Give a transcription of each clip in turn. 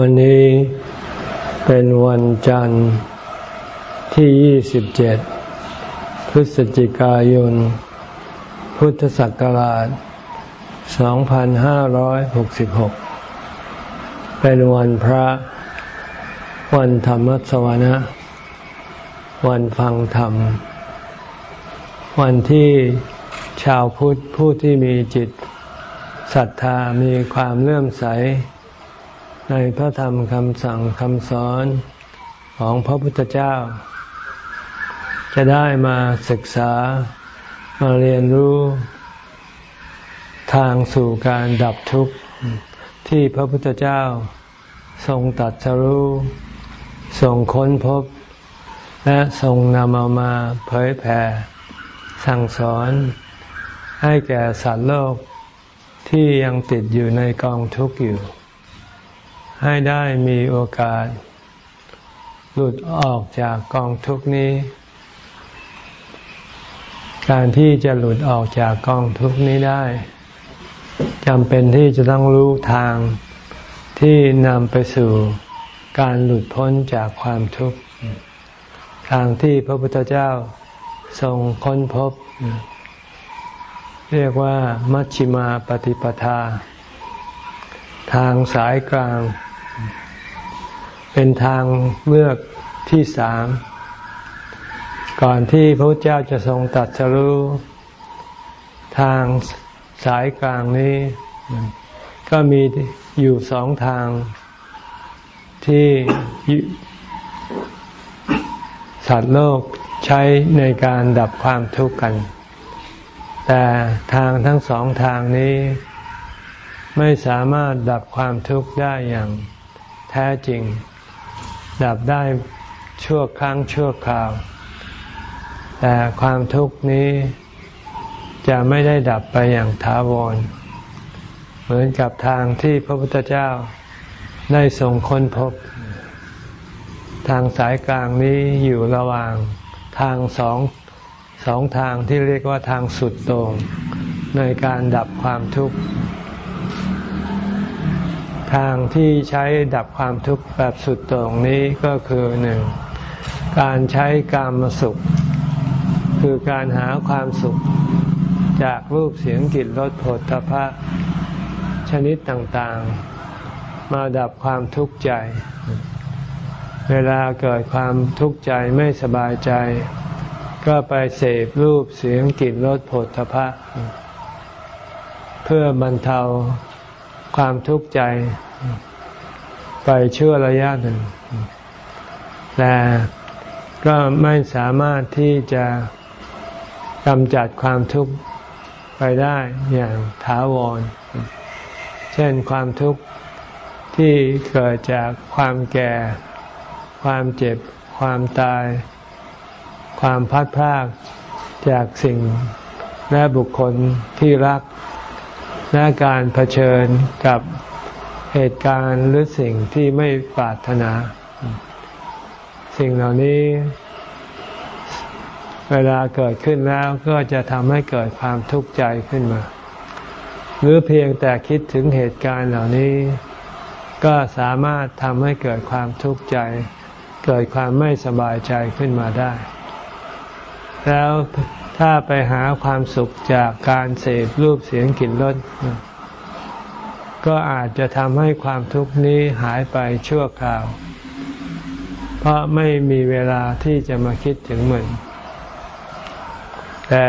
วันนี้เป็นวันจันทร์ที่ 27 พฤศจิกายน พุทธศักราช 2566 เป็นวันพระ วันธรรมสวนะ วันฟังธรรม วันที่ชาวพุทธผู้ที่มีจิตศรัทธามีความเลื่อมใส ในพระธรรมคำสั่งคำสอนของพระพุทธเจ้า จะได้มาศึกษามาเรียนรู้ทางสู่การดับทุกข์ที่พระพุทธเจ้าทรงตัดสรู้ทรงค้นพบ และทรงนำเอามาเผยแผ่ สั่งสอนให้แก่สัตว์โลกที่ยังติดอยู่ในกองทุกข์อยู่ ให้ได้มีโอกาส หลุดออกจากกองทุกนี้ การที่จะหลุดออกจากกองทุกนี้ได้จำเป็นที่จะต้องรู้ทางที่นำไปสู่การหลุดพ้นจากความทุกข์ ทางที่พระพุทธเจ้าทรงค้นพบ เรียกว่ามัชฌิมาปฏิปทา ทางสายกลาง เป็นทางเลือกที่สาม ก่อนที่พระเจ้าจะทรงตัดสรู้ทางสายกลางนี้ ก็มีอยู่สองทางที่สัตว์โลกใช้ในการดับความทุกข์กัน แต่ทางทั้งสองทางนี้ ไม่สามารถดับความทุกข์ได้อย่างแท้จริง ดับได้ชั่วครั้งชั่วคราว แต่ความทุกข์นี้จะไม่ได้ดับไปอย่างถาวร เหมือนกับทางที่พระพุทธเจ้าได้ส่งค้นพบ ทางสายกลางนี้อยู่ระหว่างทางสองสองทางที่เรียกว่าทางสุดโต่งในการดับความทุกข์ ทางที่ใช้ดับความทุกข์แบบสุดตรงนี้ก็คือหนึ่งการใช้กามสุข คือการหาความสุขจากรูปเสียงกลิ่นรสผลตภะชนิดต่างๆ มาดับความทุกข์ใจ เวลาเกิดความทุกข์ใจไม่สบายใจ ก็ไปเสพรูปเสียงกลิ่นรสผลตภะเพื่อบรรเทา ความทุกข์ใจ ไปเชั่วระยะหนึ่ง แต่ก็ไม่สามารถที่จะกำจัดความทุกข์ไปได้อย่างถาวร เช่นความทุกข์ที่เกิดจากความแก่ ความเจ็บ ความตาย ความพัดพลากจากสิ่งและบุคคลที่รัก และการเผชิญกับเหตุการณ์หรือสิ่งที่ไม่ปรารถนา สิ่งเหล่านี้ เวลาเกิดขึ้นแล้วก็จะทำให้เกิดความทุกข์ใจขึ้นมา หรือเพียงแต่คิดถึงเหตุการณ์เหล่านี้ ก็สามารถทำให้เกิดความทุกข์ใจ เกิดความไม่สบายใจขึ้นมาได้ แล้วถ้าไปหาความสุขจากการเสพรูปเสียงกลิ่นรสก็อาจจะทำให้ความทุกข์นี้หายไปชั่วคราว เพราะไม่มีเวลาที่จะมาคิดถึงมันแต่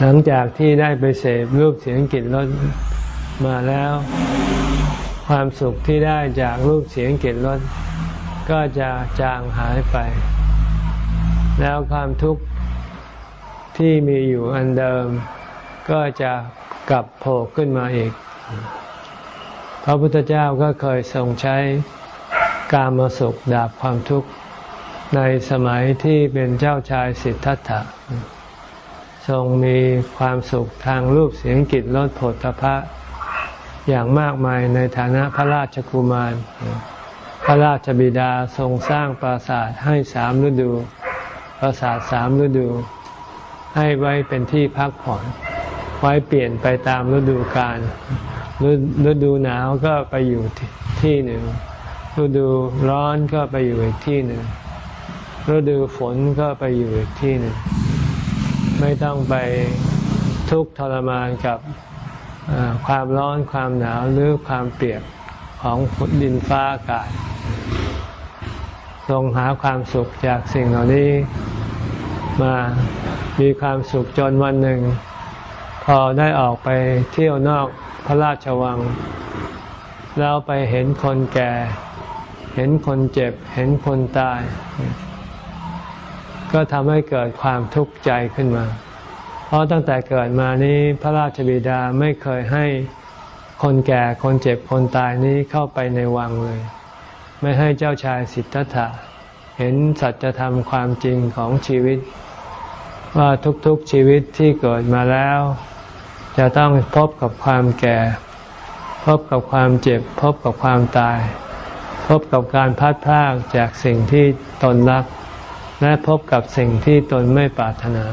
หลังจากที่ได้ไปเสพรูปเสียงกลิ่นรสมาแล้ว ความสุขที่ได้จากรูปเสียงกลิ่นรสก็จะจางหายไป แล้วความทุกข์ที่มีอยู่อันเดิม ก็จะกลับโผล่ขึ้นมาอีก พระพุทธเจ้าก็เคยทรงใช้กามสุขดาบความทุกข์ในสมัยที่เป็นเจ้าชายสิทธัตถะ ทรงมีความสุขทางรูปเสียงกลิ่นรสผลพระอย่างมากมายในฐานะพระราชกุมาร พระราชบิดาทรงสร้างปราสาทให้สามฤดู ปราสาทสามฤดู ให้ไว้เป็นที่พักผ่อน ไว้เปลี่ยนไปตามฤดูกาลฤดูหนาวก็ไปอยู่ที่หนึ่งฤดูร้อนก็ไปอยู่อีกที่หนึ่งฤดูฝนก็ไปอยู่อีกที่หนึ่งไม่ต้องไปทุกข์ทรมานกับความร้อนความหนาวหรือความเปียกของดินฟ้าอากาศ ทรงหาความสุขจากสิ่งเหล่านี้ มามีความสุขจนวันหนึ่ง พอได้ออกไปเที่ยวนอกพระราชวัง แล้วไปเห็นคนแก่ เห็นคนเจ็บ เห็นคนตาย ก็ทำให้เกิดความทุกข์ใจขึ้นมา เพราะตั้งแต่เกิดมานี้พระราชบิดาไม่เคยให้คนแก่คนเจ็บคนตายนี้เข้าไปในวังเลย ไม่ให้เจ้าชายสิทธัตถะเห็นสัจธรรมความจริงของชีวิต ว่าทุกๆชีวิตที่เกิดมาแล้ว จะต้องพบกับความแก่ พบกับความเจ็บ พบกับความตาย พบกับการพัดพลากจากสิ่งที่ตนรัก และพบกับสิ่งที่ตนไม่ปรารถนา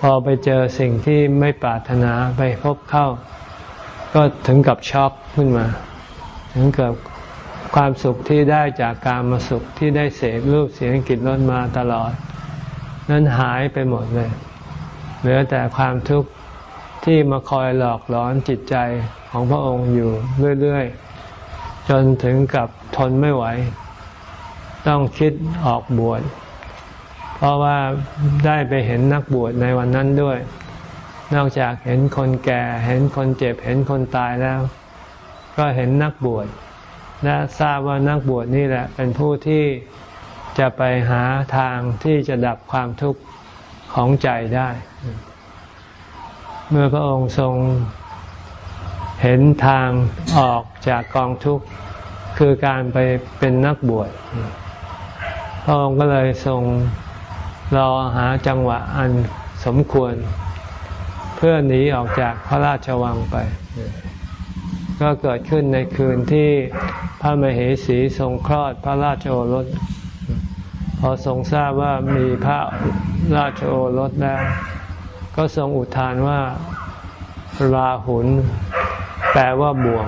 พอไปเจอสิ่งที่ไม่ปรารถนาไปพบเข้า ก็ถึงกับช็อกขึ้นมา ถึงกับ ความสุขที่ได้จากการมาสุขที่ได้เสพรูปเสียงกลิ่นรสมาตลอด นั้นหายไปหมดเลย เหลือแต่ความทุกข์ที่มาคอยหลอกหลอนจิตใจของพระองค์อยู่เรื่อยๆ จนถึงกับทนไม่ไหว ต้องคิดออกบวชเพราะว่าได้ไปเห็นนักบวชในวันนั้นด้วย นอกจากเห็นคนแก่ เห็นคนเจ็บ เห็นคนตายแล้ว ก็เห็นนักบวช และทราบว่านักบวชนี่แหละ เป็นผู้ที่จะไปหาทางที่จะดับความทุกข์ของใจได้ เมื่อพระองค์ทรงเห็นทางออกจากกองทุกข์คือการไปเป็นนักบวช พระองค์ก็เลยทรงรอหาจังหวะอันสมควร เพื่อหนีออกจากพระราชวังไป ก็เกิดขึ้นในคืนที่พระมเหสีทรงคลอดพระราชโอรส พอทรงทราบว่ามีพระราชโอรสแล้ว ก็ทรงอุทานว่าราหุลแปลว่าบ่วง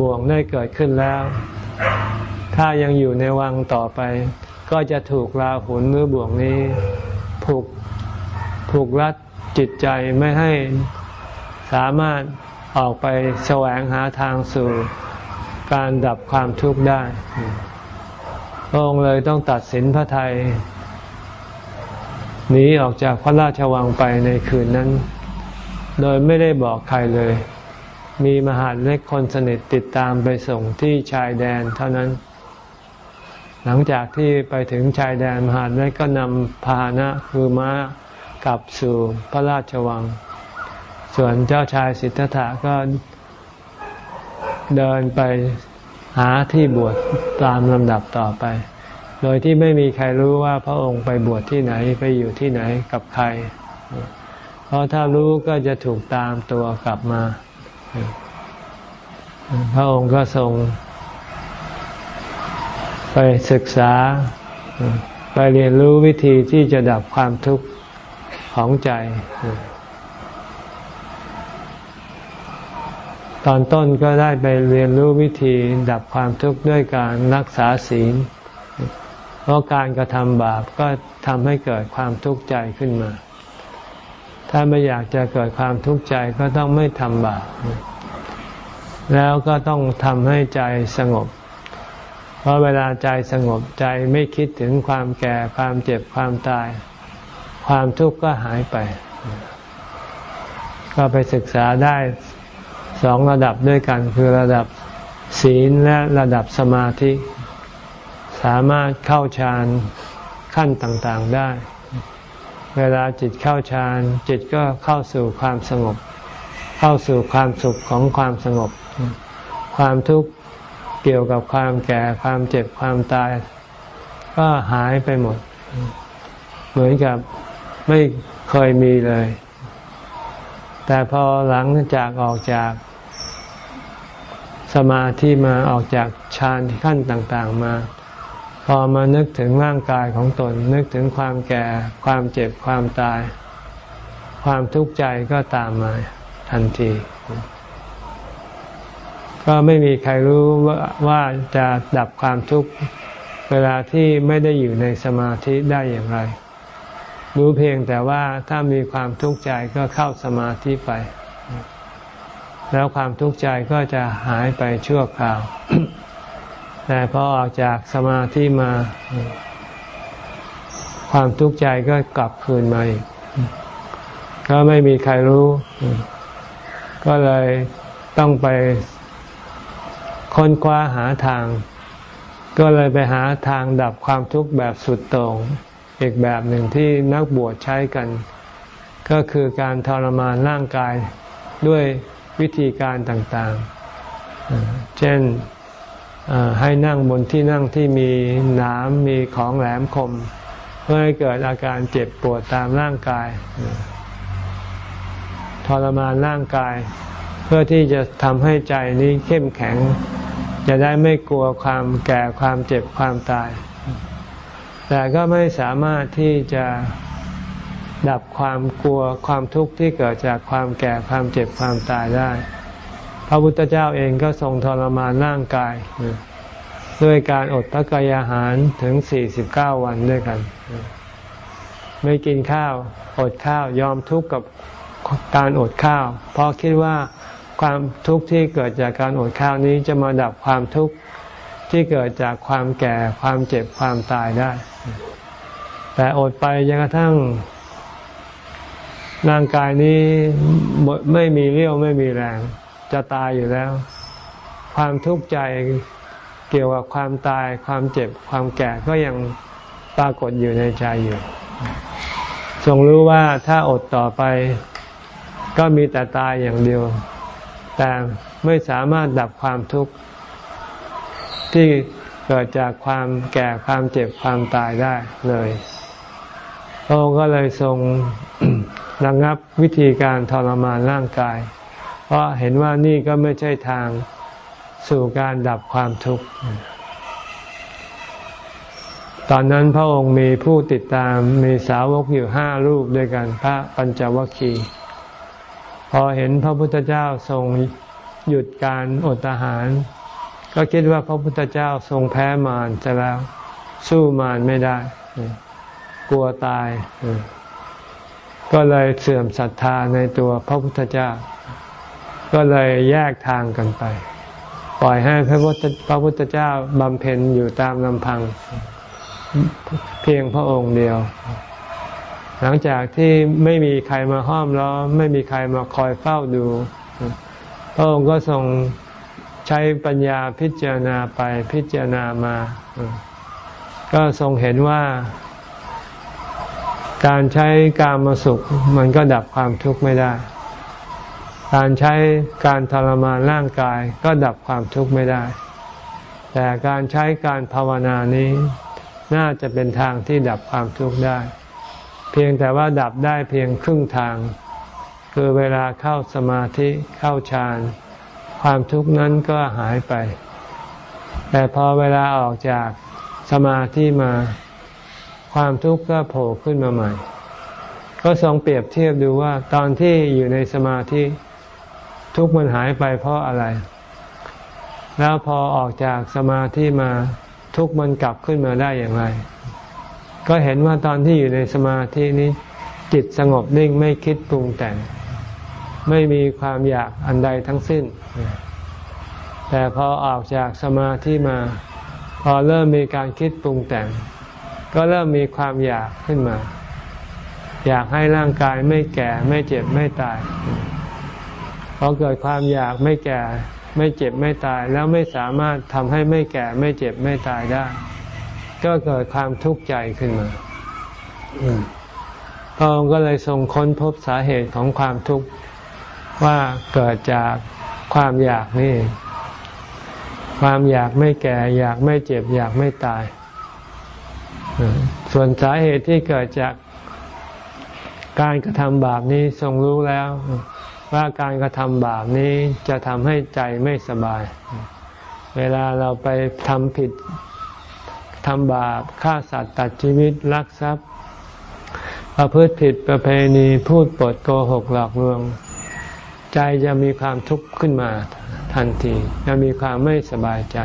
บ่วงได้เกิดขึ้นแล้ว ถ้ายังอยู่ในวังต่อไป ก็จะถูกราหุลหรือบ่วงนี้ ผูกผูกรัดจิตใจไม่ให้สามารถ ออกไปแสวงหาทางสู่การดับความทุกข์ได้พระองค์เลยต้องตัดสินพระไทยหนีออกจากพระราชวังไปในคืนนั้น โดยไม่ได้บอกใครเลย มีมหาเล็กคนสนิทติดตามไปส่งที่ชายแดนเท่านั้น หลังจากที่ไปถึงชายแดนมหาเล็กก็นำพาหนะคือม้ากลับสู่พระราชวัง ส่วนเจ้าชายสิทธัตถะก็เดินไปหาที่บวชตามลำดับต่อไป โดยที่ไม่มีใครรู้ว่าพระองค์ไปบวชที่ไหนไปอยู่ที่ไหนกับใคร เพราะถ้ารู้ก็จะถูกตามตัวกลับมา พระองค์ก็ทรง ไปศึกษา ไปเรียนรู้วิธีที่จะดับความทุกข์ของใจ ตอนต้นก็ได้ไปเรียนรู้วิธีดับความทุกข์ด้วยการรักษาศีล เพราะการกระทำบาปก็ทำให้เกิดความทุกข์ใจขึ้นมา ถ้าไม่อยากจะเกิดความทุกข์ใจก็ต้องไม่ทำบาป แล้วก็ต้องทำให้ใจสงบ เพราะเวลาใจสงบใจไม่คิดถึงความแก่ความเจ็บความตาย ความทุกข์ก็หายไป ก็ไปศึกษาได้ สองระดับด้วยกันคือระดับศีลและระดับสมาธิ สามารถเข้าฌานขั้นต่างๆได้ เวลาจิตเข้าฌานจิตก็เข้าสู่ความสงบ เข้าสู่ความสุขของความสงบ ความทุกข์เกี่ยวกับความแก่ความเจ็บความตาย ก็หายไปหมด เหมือนกับไม่เคยมีเลย แต่พอหลังจากออกจาก สมาธิมาออกจากฌานขั้นต่างๆมา พอมานึกถึงร่างกายของตน นึกถึงความแก่ ความเจ็บความตาย ความทุกข์ใจก็ตามมาทันที ก็ไม่มีใครรู้ว่าว่าจะดับความทุกข์เวลาที่ไม่ได้อยู่ในสมาธิได้อย่างไร รู้เพียงแต่ว่าถ้ามีความทุกข์ใจก็เข้าสมาธิไป แล้วความทุกข์ใจก็จะหายไปชั่วคราว แต่พอออกจากสมาธิมา ความทุกข์ใจก็กลับคืนมาอีกก็ไม่มีใครรู้ ก็เลยต้องไปค้นคว้าหาทาง ก็เลยไปหาทางดับความทุกข์แบบสุดโต่งอีกแบบหนึ่งที่นักบวชใช้กัน ก็คือการทรมานร่างกายด้วย วิธีการต่างๆ เช่นให้นั่งบนที่นั่งที่มีน้ำมีของแหลมคม เพื่อให้เกิดอาการเจ็บปวดตามร่างกายทรมานร่างกาย เพื่อที่จะทำให้ใจนี้เข้มแข็ง จะได้ไม่กลัวความแก่ความเจ็บความตาย แต่ก็ไม่สามารถที่จะ ดับความกลัวความทุกข์ที่เกิดจากความแก่ความเจ็บความตายได้ พระพุทธเจ้าเองก็ทรงทรมานร่างกาย ด้วยการอดพระกายอาหารถึง 49 วันด้วยกัน ไม่กินข้าวอดข้าวยอมทุกข์กับการอดข้าว เพราะคิดว่าความทุกข์ที่เกิดจากการอดข้าวนี้จะมาดับความทุกข์ที่เกิดจากความแก่ความเจ็บความตายได้ แต่อดไปจนกระทั่ง ร่างกายนี้ไม่มีเรี่ยวไม่มีแรง จะตายอยู่แล้ว ความทุกข์ใจเกี่ยวกับความตายความเจ็บความแก่ก็ยังปรากฏอยู่ในใจอยู่ทรงรู้ว่าถ้าอดต่อไป ก็มีแต่ตายอย่างเดียว แต่ไม่สามารถดับความทุกข์ที่เกิดจากความแก่ความเจ็บความตายได้เลยพระองค์ก็เลยทรง ระงงับวิธีการทรมานร่างกาย เพราะเห็นว่านี่ก็ไม่ใช่ทางสู่การดับความทุกข์ ตอนนั้นพระองค์มีผู้ติดตามมีสาวกอยู่ห้ารูปด้วยกันพระปัญจวคีพอเห็นพระพุทธเจ้าทรงหยุดการอดอาหาร ก็คิดว่าพระพุทธเจ้าทรงแพ้มารจะแล้ว สู้มารไม่ได้ กลัวตาย ก็เลยเสื่อมศรัทธาในตัวพระพุทธเจ้า ก็เลยแยกทางกันไป ปล่อยให้พระพุทธพระพุทธเจ้าบำเพ็ญอยู่ตามลำพัง เพียงพระองค์เดียว หลังจากที่ไม่มีใครมาห้อมล้อมไม่มีใครมาคอยเฝ้าดู พระองค์ก็ทรงใช้ปัญญาพิจารณาไปพิจารณามา ก็ทรงเห็นว่า การใช้การมาสุขมันก็ดับความทุกข์ไม่ได้ การใช้การทรมานร่างกายก็ดับความทุกข์ไม่ได้ แต่การใช้การภาวนานี้น่าจะเป็นทางที่ดับความทุกข์ได้ เพียงแต่ว่าดับได้เพียงครึ่งทาง คือเวลาเข้าสมาธิเข้าฌานความทุกข์นั้นก็หายไป แต่พอเวลาออกจากสมาธิมา ความทุกข์ก็โผล่ขึ้นมาใหม่ ก็ทรงเปรียบเทียบดูว่าตอนที่อยู่ในสมาธิทุกข์มันหายไปเพราะอะไร แล้วพอออกจากสมาธิมาทุกข์มันกลับขึ้นมาได้อย่างไร ก็เห็นว่าตอนที่อยู่ในสมาธินี้จิตสงบนิ่งไม่คิดปรุงแต่ง ไม่มีความอยากอันใดทั้งสิ้น แต่พอออกจากสมาธิมา พอเริ่มมีการคิดปรุงแต่ง ก็เริ่มมีความอยากขึ้นมา อยากให้ร่างกายไม่แก่ไม่เจ็บไม่ตายพอเกิดความอยากไม่แก่ ไม่เจ็บไม่ตาย แล้วไม่สามารถทำให้ไม่แก่ไม่เจ็บไม่ตายได้ ก็เกิดความทุกข์ใจขึ้นมาพระองค์ก็เลยทรงค้นพบสาเหตุของความทุกข์ว่าเกิดจากความอยากนี่ ความอยากไม่แก่ อยากไม่เจ็บ อยากไม่ตาย ส่วนสาเหตุที่เกิดจากการกระทำบาปนี้ทรงรู้แล้ว ว่าการกระทำบาปนี้จะทำให้ใจไม่สบาย เวลาเราไปทำผิดทำบาปฆ่าสัตว์ตัดชีวิตลักทรัพย์ ประพฤติผิดประเพณีพูดปดโกหกหลอกลวง ใจจะมีความทุกข์ขึ้นมาทันที จะมีความไม่สบายใจ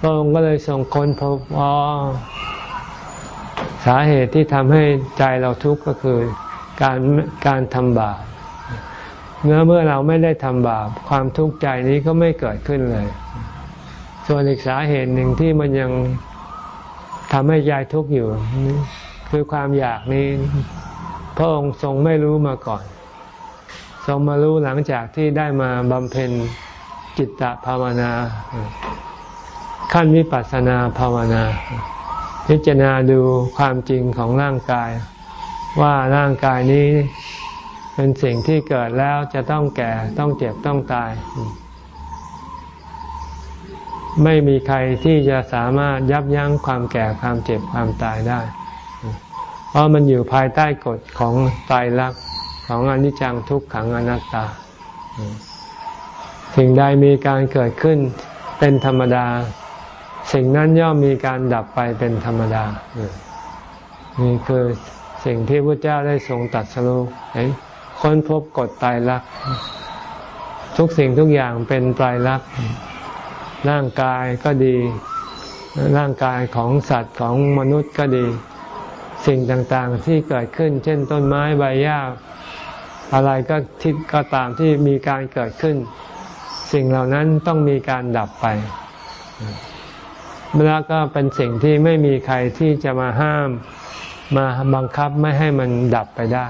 พระองค์ก็เลยส่งคนพบว่าสาเหตุที่ทำให้ใจเราทุกข์ก็คือการการทำบาปเมื่อเมื่อเราไม่ได้ทำบาปความทุกข์ใจนี้ก็ไม่เกิดขึ้นเลย ส่วนอีกสาเหตุหนึ่งที่มันยังทำให้ใจทุกข์อยู่ คือความอยากนี้ พระองค์ทรงไม่รู้มาก่อน ทรงมารู้หลังจากที่ได้มาบำเพ็ญจิตตภาวนา ขั้นวิปัสสนาภาวนา พิจารณาดูความจริงของร่างกาย ว่าร่างกายนี้เป็นสิ่งที่เกิดแล้วจะต้องแก่ต้องเจ็บต้องตาย ไม่มีใครที่จะสามารถยับยั้งความแก่ความเจ็บความตายได้ เพราะมันอยู่ภายใต้กฎของตายรักของอนิจจังทุกขังอนัตตา สิ่งใดมีการเกิดขึ้นเป็นธรรมดา สิ่งนั้นย่อมมีการดับไปเป็นธรรมดา นี่คือสิ่งที่พระเจ้าได้ทรงตัดสรุปค้นพบกฎตายรัก ทุกสิ่งทุกอย่างเป็นตายรัก ร่างกายก็ดี ร่างกายของสัตว์ของมนุษย์ก็ดี สิ่งต่างๆที่เกิดขึ้น เช่นต้นไม้ใบหญ้าอะไรก็ทิศก็ตามที่มีการเกิดขึ้น สิ่งเหล่านั้นต้องมีการดับไป แล้วก็เป็นสิ่งที่ไม่มีใครที่จะมาห้ามมาบังคับไม่ให้มันดับไปได้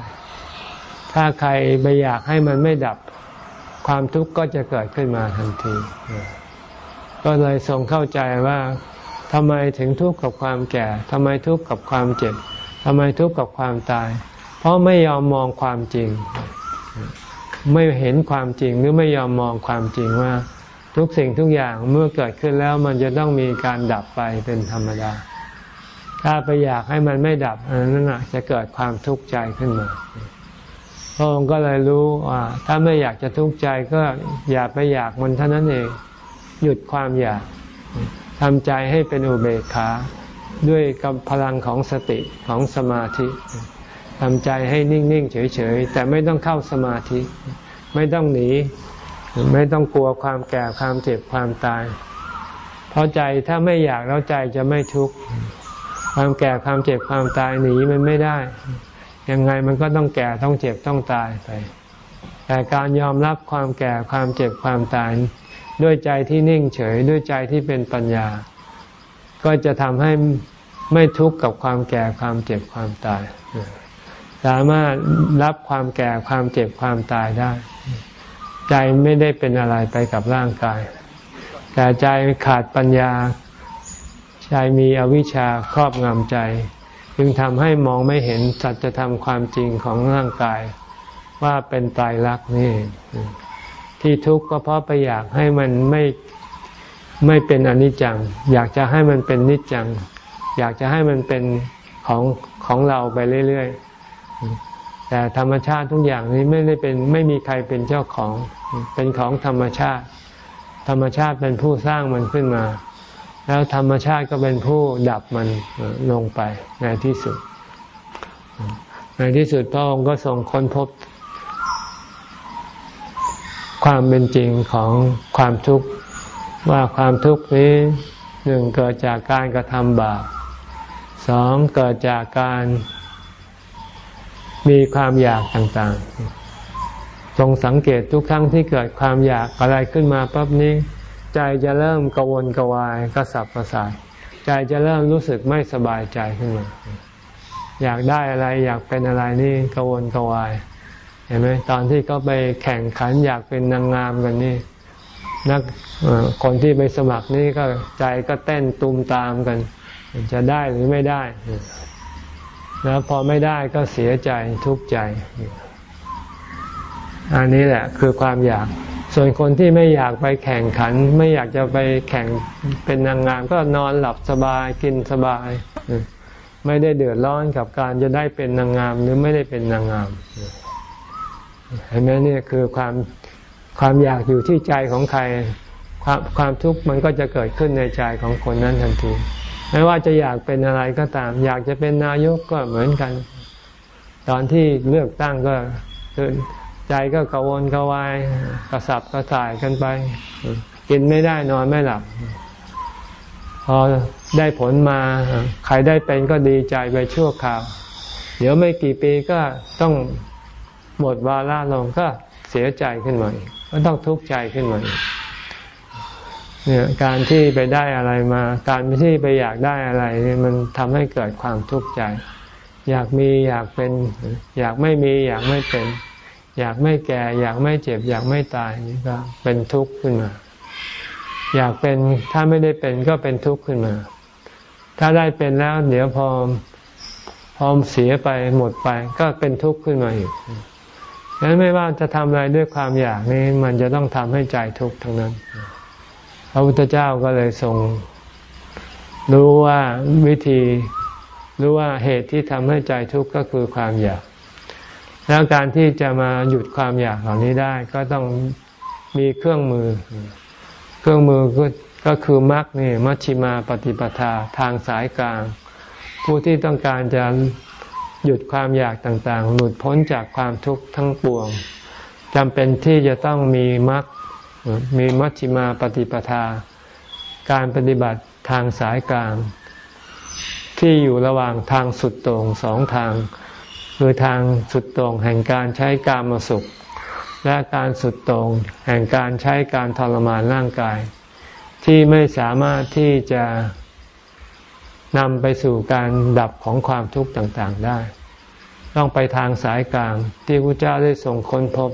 ถ้าใครไปอยากให้มันไม่ดับความทุกข์ก็จะเกิดขึ้นมาทันที ก็เลยทรงเข้าใจว่าทำไมถึงทุกข์กับความแก่ทำไมทุกข์กับความเจ็บทำไมทุกข์กับความตาย เพราะไม่ยอมมองความจริง ไม่เห็นความจริงหรือไม่ยอมมองความจริงว่า ทุกสิ่งทุกอย่างเมื่อเกิดขึ้นแล้วมันจะต้องมีการดับไปเป็นธรรมดา ถ้าไปอยากให้มันไม่ดับนั่นจะเกิดความทุกข์ใจขึ้นมาพระองค์ก็เลยรู้ว่าถ้าไม่อยากจะทุกข์ใจก็อย่าไปอยากมันเท่านั้นเอง หยุดความอยากทำใจให้เป็นอุเบกขาด้วยกำพลังของสติของสมาธิทำใจให้นิ่ง ๆ เฉย ๆ แต่ไม่ต้องเข้าสมาธิ ไม่ต้องหนี ไม่ต้องกลัวความแก่ความเจ็บความตาย เพราะใจถ้าไม่อยากแล้วใจจะไม่ทุกข์ความแก่ความเจ็บความตายหนีมันไม่ได้ ยังไงมันก็ต้องแก่ต้องเจ็บต้องตายไป แต่การยอมรับความแก่ความเจ็บความตาย ด้วยใจที่นิ่งเฉยด้วยใจที่เป็นปัญญา ก็จะทำให้ไม่ทุกข์กับความแก่ความเจ็บความตาย สามารถรับความแก่ความเจ็บความตายได้ ใจไม่ได้เป็นอะไรไปกับร่างกาย แต่ใจขาดปัญญา ใจมีอวิชชาครอบงำใจ จึงทำให้มองไม่เห็นสัจธรรมความจริงของร่างกาย ว่าเป็นตายรักนี่ ที่ทุกข์ก็เพราะไปอยากให้มันไม่ไม่เป็นอนิจจัง อยากจะให้มันเป็นนิจจัง อยากจะให้มันเป็นของของเราไปเรื่อยๆ แต่ธรรมชาติทุกอย่างนี้ไม่ได้เป็นไม่มีใครเป็นเจ้าของ เป็นของธรรมชาติ ธรรมชาติเป็นผู้สร้างมันขึ้นมา แล้วธรรมชาติก็เป็นผู้ดับมันลงไปในที่สุด ในที่สุดพระองค์ก็ทรงค้นพบ ความเป็นจริงของความทุกข์ว่าความทุกข์นี้หนึ่งเกิดจากการกระทำบาปสองเกิดจากการ มีความอยากต่างๆ ทรงสังเกตทุกครั้งที่เกิดความอยากอะไรขึ้นมาปั๊บนี้ ใจจะเริ่มกวนกวายกระสับกระส่ายใจจะเริ่มรู้สึกไม่สบายใจขึ้นมา อยากได้อะไรอยากเป็นอะไรนี่กวนกวายเห็นไหมตอนที่เขาไปแข่งขันอยากเป็นนางงามกันนี่นักคนที่ไปสมัครนี่ก็ใจก็เต้นตุมตามกัน จะได้หรือไม่ได้ แล้วพอไม่ได้ก็เสียใจทุกข์ใจ อันนี้แหละคือความอยาก ส่วนคนที่ไม่อยากไปแข่งขัน ไม่อยากจะไปแข่งเป็นนางงาม ก็นอนหลับสบายกินสบาย ไม่ได้เดือดร้อนกับการจะได้เป็นนางงาม หรือไม่ได้เป็นนางงามเห็นไหมนี่คือความความอยากอยู่ที่ใจของใคร ความความทุกข์มันก็จะเกิดขึ้นในใจของคนนั้นทันที ไม่ว่าจะอยากเป็นอะไรก็ตาม อยากจะเป็นนายกก็เหมือนกัน ตอนที่เลือกตั้งก็ใจก็กระวนกระวายกระสับกระส่ายกันไป กินไม่ได้นอนไม่หลับ พอได้ผลมาใครได้เป็นก็ดีใจไปชั่วคราว เดี๋ยวไม่กี่ปีก็ต้องหมดวาระลงก็เสียใจขึ้นมากก็ต้องทุกข์ใจขึ้นมาอีก เนี่ยการที่ไปได้อะไรมา การที่ไปอยากได้อะไรนี่มันทำให้เกิดความทุกข์ใจ อยากมีอยากเป็น อยากไม่มีอยากไม่เป็น อยากไม่แก่ อยากไม่เจ็บ อยากไม่ตายนี่ก็เป็นทุกข์ขึ้นมา อยากเป็นถ้าไม่ได้เป็นก็เป็นทุกข์ขึ้นมา ถ้าได้เป็นแล้ว เดี๋ยวพอพอเสียไปหมดไป ก็เป็นทุกข์ขึ้นมาอีกดังนั้นไม่ว่าจะทำอะไรด้วยความอยากนี้ มันจะต้องทำให้ใจทุกข์ทั้งนั้น ระพุทธเจ้าก็เลยทรง รู้ว่าวิธีรู้ว่าเหตุที่ทำให้ใจทุกข์ก็คือความอยาก แล้วการที่จะมาหยุดความอยากเหล่านี้ได้ก็ต้องมีเครื่องมือ เครื่องมือก็ก็คือมรรคนี่มัชชิมาปฏิปทาทางสายกลาง ผู้ที่ต้องการจะหยุดความอยากต่างๆ หลุดพ้นจากความทุกข์ทั้งปวงจำเป็นที่จะต้องมีมรรค มีมัชฌิมาปฏิปทา การปฏิบัติทางสายกลาง ที่อยู่ระหว่างทางสุดต่งสองทาง คือทางสุดต่งแห่งการใช้กามสุข และการสุดต่งแห่งการใช้การทรมานร่างกาย ที่ไม่สามารถที่จะนำไปสู่การดับของความทุกข์ต่างๆได้ ต้องไปทางสายกลางที่พระเจ้าได้ส่งค้นพบ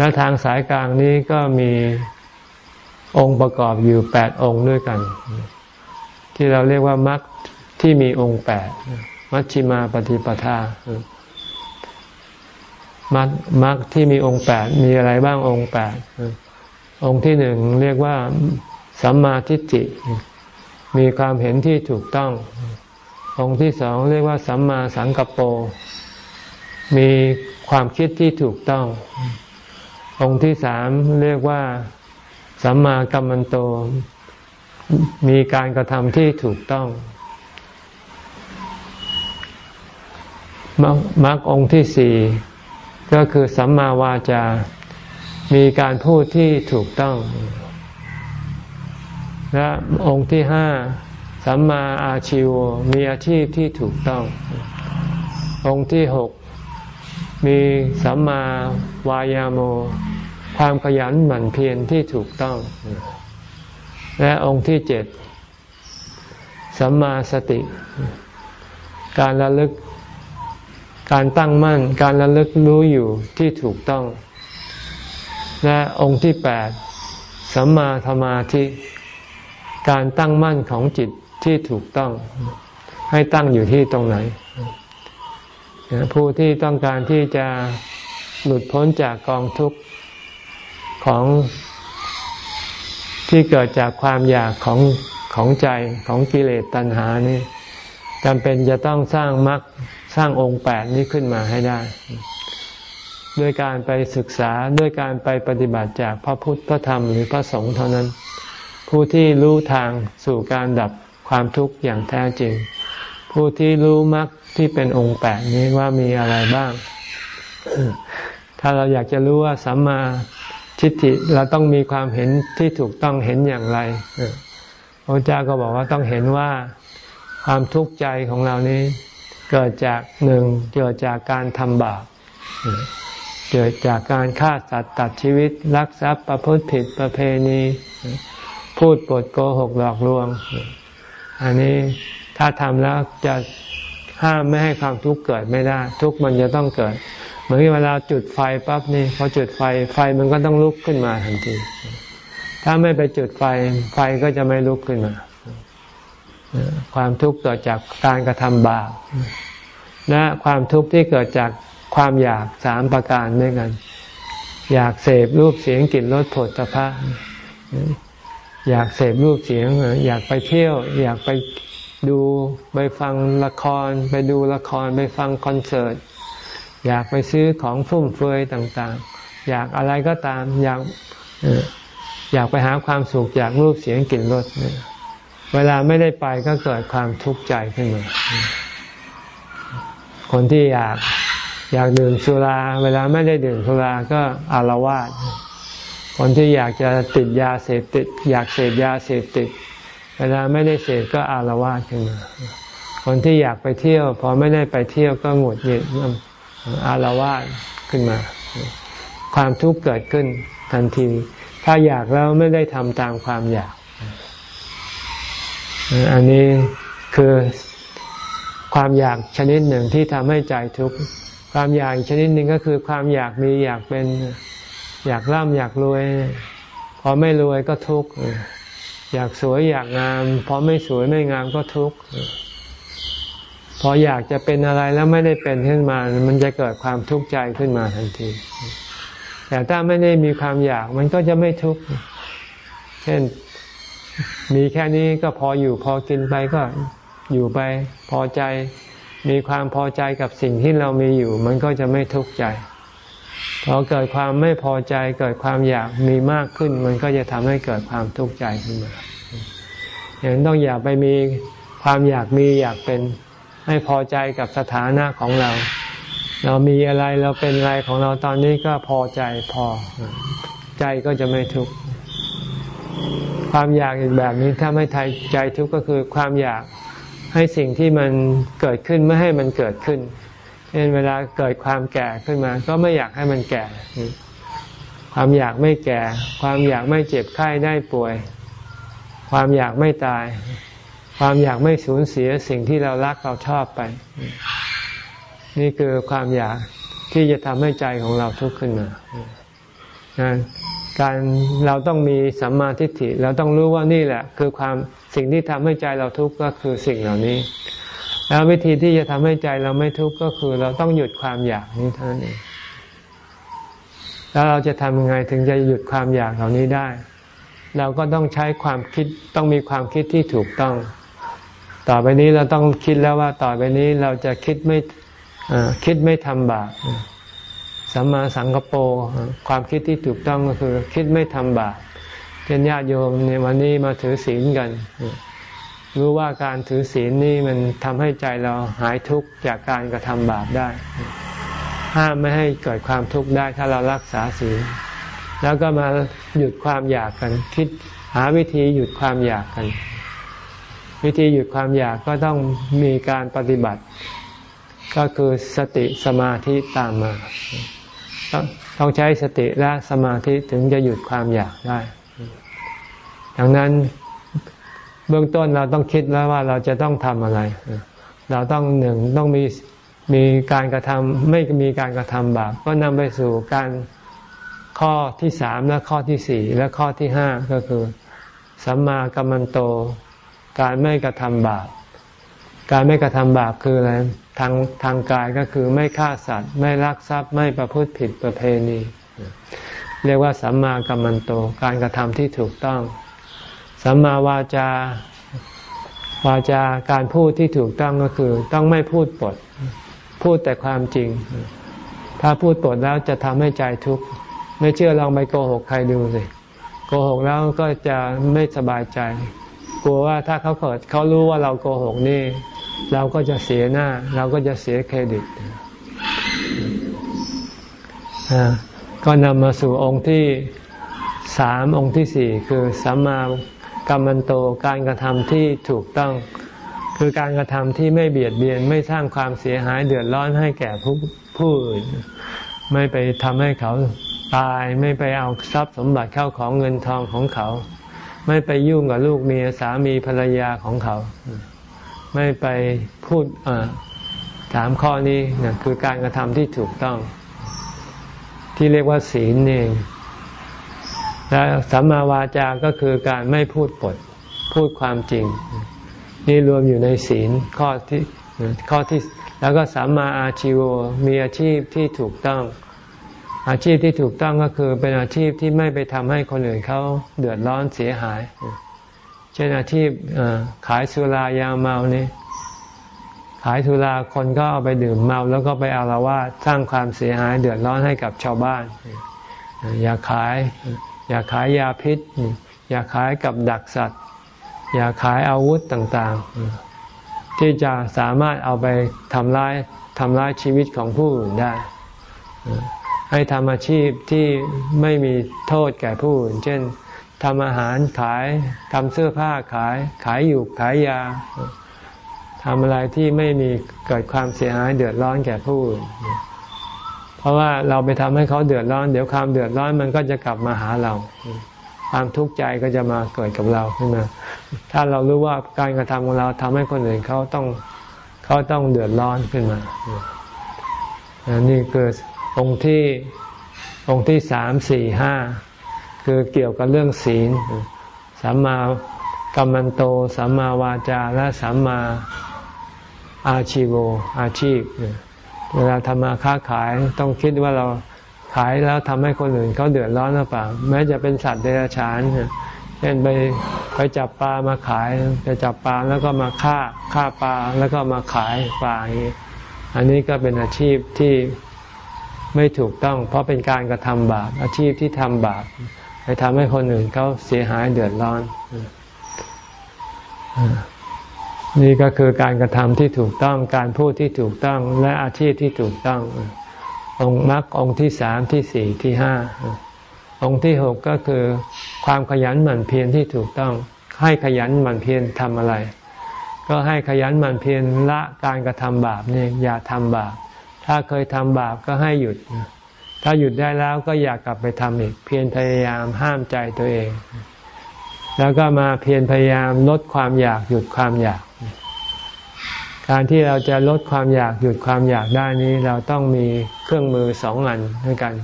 และทางสายกลางนี้ก็มีองค์ประกอบอยู่แปดองค์ด้วยกัน ที่เราเรียกว่ามรรคที่มีองค์แปดมัชชิมาปฏิปทามรรคมรรคที่มีองค์แปดมีอะไรบ้างองค์แปดองค์ที่หนึ่งเรียกว่าสัมมาทิฏฐิมีความเห็นที่ถูกต้อง องค์ที่สองเรียกว่าสัมมาสังกปโปมีความคิดที่ถูกต้อง องค์ที่สามเรียกว่าสัมมากัมมันโต มีการกระทำที่ถูกต้องมรรคองค์ที่สี่ก็คือสัมมาวาจา มีการพูดที่ถูกต้อง และองค์ที่ห้าสัมมาอาชิวมีอาชีพที่ถูกต้อง องค์ที่หก มีสัมมาวายาโม ความขยันหมั่นเพียรที่ถูกต้อง และองค์ที่เจ็ดสัมมาสติ การระลึก การตั้งมั่น การระลึกรู้อยู่ที่ถูกต้อง และองค์ที่แปดสัมมาธรรมาธิ การตั้งมั่นของจิตที่ถูกต้อง ให้ตั้งอยู่ที่ตรงไหน ผู้ที่ต้องการที่จะหลุดพ้นจากกองทุกข์ของที่เกิดจากความอยากของของใจของกิเลสตัณหานี่จำเป็นจะต้องสร้างมรรคสร้างองค์แปดนี้ขึ้นมาให้ได้ ด้วยการไปศึกษาด้วยการไปปฏิบัติจากพระพุทธพระธรรมหรือพระสงฆ์เท่านั้น ผู้ที่รู้ทางสู่การดับความทุกข์อย่างแท้จริง ผู้ที่รู้มรรค ที่เป็นองค์แปดนี้ว่ามีอะไรบ้าง ถ้าเราอยากจะรู้ว่าสัมมาทิฏฐิเราต้องมีความเห็นที่ถูกต้องเห็นอย่างไรพระเจ้าก็บอกว่าต้องเห็นว่าความทุกข์ใจของเรานี้ เกิดจากหนึ่งเกิดจากการทำบาปเกิดจากการฆ่าสัตว์ตัดชีวิตลักทรัพย์ประพฤติผิดประเพณี พูดปดโกหกหลอกลวง อันนี้ถ้าทำแล้วจะ ห้ามไม่ให้ความทุกข์เกิดไม่ได้ ทุกข์มันจะต้องเกิด เหมือนเวลาจุดไฟปั๊บนี่พอจุดไฟไฟมันก็ต้องลุกขึ้นมาทันที ถ้าไม่ไปจุดไฟไฟก็จะไม่ลุกขึ้นมา ความทุกข์เกิดจากการกระทำบาปและความทุกข์ที่เกิดจากความอยากสามประการด้วยกัน อยากเสพรูปเสียงกลิ่นรสผลตภะอยากเสพรูปเสียง อยากไปเที่ยว อยากไป ดูไปฟังละคร ไปดูละครไปฟังคอนเสิร์ต อยากไปซื้อของฟุ่มเฟือยต่างๆ อยากอะไรก็ตามอยากอยากไปหาความสุขจากรูปเสียงกลิ่นรสเวลาไม่ได้ไปก็เกิดความทุกข์ใจขึ้นมาคนที่อยากอยากดื่มสุรา เวลาไม่ได้ดื่มสุราก็อารวาสคนที่อยากจะติดยาเสพติด อยากเสพยาเสพติด เวลาไม่ได้เสพก็อารวาสขึ้นมา คนที่อยากไปเที่ยว พอไม่ได้ไปเที่ยวก็หงุดหงิดอารวาสขึ้นมา ความทุกข์เกิดขึ้นทันที ถ้าอยากแล้วไม่ได้ทำตามความอยาก อันนี้คือความอยากชนิดหนึ่งที่ทำให้ใจทุกข์ ความอยากชนิดหนึ่งก็คือความอยากมีอยากเป็นอยากร่ำอยากรวย พอไม่รวยก็ทุกข์ อยากสวยอยากงามพอไม่สวยไม่งามก็ทุกข์พออยากจะเป็นอะไรแล้วไม่ได้เป็นขึ้นมา มันจะเกิดความทุกข์ใจขึ้นมาทันที แต่ถ้าไม่ได้มีความอยากมันก็จะไม่ทุกข์เช่นมีแค่นี้ก็พออยู่พอกินไปก็อยู่ไปพอใจ มีความพอใจกับสิ่งที่เรามีอยู่ มันก็จะไม่ทุกข์ใจ พอเกิดความไม่พอใจเกิดความอยากมีมากขึ้น มันก็จะทำให้เกิดความทุกข์ใจขึ้นมาอย่างต้องอย่าไปมีความอยากมีอยากเป็นให้พอใจกับสถานะของเรา เรามีอะไรเราเป็นอะไรของเราตอนนี้ก็พอใจพอใจก็จะไม่ทุกข์ความอยากอีกแบบนี้ถ้าไม่ทยใจทุกข์ก็คือความอยากให้สิ่งที่มันเกิดขึ้นไม่ให้มันเกิดขึ้น เช่นเวลาเกิดความแก่ขึ้นมา ก็ไม่อยากให้มันแก่ ความอยากไม่แก่ ความอยากไม่เจ็บไข้ได้ป่วย ความอยากไม่ตาย ความอยากไม่สูญเสียสิ่งที่เรารักเราชอบไป นี่คือความอยากที่จะทำให้ใจของเราทุกข์ขึ้นมาการเราต้องมีสัมมาทิฏฐิ เราต้องรู้ว่านี่แหละ คือความสิ่งที่ทำให้ใจเราทุกข์ก็คือสิ่งเหล่านี้ แล้ววิธีที่จะทำให้ใจเราไม่ทุกข์ก็คือ เราต้องหยุดความอยากนี้เท่านั้นเองแล้วเราจะทำยังไงถึงจะหยุดความอยากเหล่านี้ได้ เราก็ต้องใช้ความคิดต้องมีความคิดที่ถูกต้อง ต่อไปนี้เราต้องคิดแล้วว่าต่อไปนี้เราจะคิดไม่คิดไม่ทำบาปสัมมาสังกปรความคิดที่ถูกต้องก็คือ คิดไม่ทำบาปเช่นญาติโยมในวันนี้มาถือศีลกัน รู้ว่าการถือศีลนี่มันทำให้ใจเราหายทุกข์จากการกระทำบาปได้ ห้ามไม่ให้เกิดความทุกข์ได้ถ้าเรารักษาศีล แล้วก็มาหยุดความอยากกัน คิดหาวิธีหยุดความอยากกัน วิธีหยุดความอยากก็ต้องมีการปฏิบัติ ก็คือสติสมาธิตามมา ต้องใช้สติและสมาธิถึงจะหยุดความอยากได้ ดังนั้น เบื้องต้นเราต้องคิดแล้วว่าเราจะต้องทำอะไร เราต้องหนึ่งต้องมีมีการกระทำไม่มีการกระทำบาปก็นำไปสู่การข้อที่สามและข้อที่สี่และข้อที่ห้าก็คือสัมมากัมมันโต การไม่กระทำบาปการไม่กระทำบาปคืออะไรทางทางกายก็คือไม่ฆ่าสัตว์ ไม่ลักทรัพย์ไม่ประพฤติผิดประเพณี เรียกว่าสัมมากัมมันโต การกระทำที่ถูกต้อง สัมมาวาจาวาจาการพูดที่ถูกต้องก็คือ ต้องไม่พูดปด พูดแต่ความจริง ถ้าพูดปดแล้วจะทำให้ใจทุกข์ไม่เชื่อลองไปโกหกใครดูสิโกหกแล้วก็จะไม่สบายใจ กลัวว่าถ้าเขาเกิดเขารู้ว่าเราโกหกนี่ เราก็จะเสียหน้า เราก็จะเสียเครดิตก็นำมาสู่องค์ที่สามองค์ที่สี่คือสัมมา กรรมันโตการกระทำที่ถูกต้อง คือการกระทำที่ไม่เบียดเบียนไม่สร้างความเสียหายเดือดร้อนให้แก่ผู้ผู้อื่น ไม่ไปทำให้เขาตายไม่ไปเอาทรัพย์สมบัติเข้าของเงินทองของเขา ไม่ไปยุ่งกับลูกเมียสามีภรรยาของเขา ไม่ไปพูดสามข้อนี้นะคือการกระทำที่ถูกต้อง ที่เรียกว่าศีลเอง และสัมมาวาจาก็คือการไม่พูดปดพูดความจริง นี่รวมอยู่ในศีลข้อที่ข้อที่แล้วก็สัมมาอาชีวมีอาชีพที่ถูกต้อง อาชีพที่ถูกต้องก็คือเป็นอาชีพที่ไม่ไปทำให้คนอื่นเขาเดือดร้อนเสียหาย เช่นอาชีพขายสุรายาเมานี่ขายสุราคนก็เอาไปดื่มเมาแล้วก็ไปอารวาสสร้างความเสียหายเดือดร้อนให้กับชาวบ้าน อย่าขาย อย่าขายยาพิษ อย่าขายกับดักสัตว์ อย่าขายอาวุธต่างๆ ที่จะสามารถเอาไปทำร้ายทำร้ายชีวิตของผู้อื่นได้ ให้ทำอาชีพที่ไม่มีโทษแก่ผู้อื่น เช่นทำอาหารขายทำเสื้อผ้าขาย ขายอยู่ขายยาทำอะไรที่ไม่มีเกิดความเสียหายเดือดร้อนแก่ผู้อื่น เพราะว่าเราไปทำให้เขาเดือดร้อน เดี๋ยวความเดือดร้อนมันก็จะกลับมาหาเรา ความทุกข์ใจก็จะมาเกิดกับเราขึ้นมา ถ้าเรารู้ว่าการกระทำของเราทำให้คนอื่นเขาต้องเขาต้องเดือดร้อนขึ้นมาอันี่คือองค์ที่องค์ที่สามสี่ห้าคือเกี่ยวกับเรื่องศีลสัมมากัมมันโตสัมมาวาจาและสัมมาอาชีโวอาชีพ เวลาทำมาค้าขายต้องคิดว่าเราขายแล้วทำให้คนอื่นเขาเดือดร้อนหรือเปล่า แม้จะเป็นสัตว์เดรัจฉานเช่นไปไปจับปลามาขาย ไปจับปลาแล้วก็มาฆ่าฆ่าปลาแล้วก็มาขายปลาอย่างนี้อันนี้ก็เป็นอาชีพที่ไม่ถูกต้อง เพราะเป็นการกระทำบาป อาชีพที่ทำบาปไปทำให้คนอื่นเขาเสียหายเดือดร้อน นี่ก็คือการกระทำที่ถูกต้องการพูดที่ถูกต้องและอาชีพที่ถูกต้อง องค์มรรคองค์ที่สามที่สี่ที่ห้าองค์ที่หกก็คือความขยันหมั่นเพียรที่ถูกต้อง ให้ขยันหมั่นเพียรทำอะไร ก็ให้ขยันหมั่นเพียรละการกระทำบาปนี่อย่าทำบาป ถ้าเคยทำบาปก็ให้หยุด ถ้าหยุดได้แล้วก็อย่ากกลับไปทำอีก เพียรพยายามห้ามใจตัวเอง แล้วก็มาเพียรพยายามลดความอยากหยุดความอยาก การที่เราจะลดความอยากหยุดความอยากได้นี้ เราต้องมีเครื่องมือสองอันด้วยกัน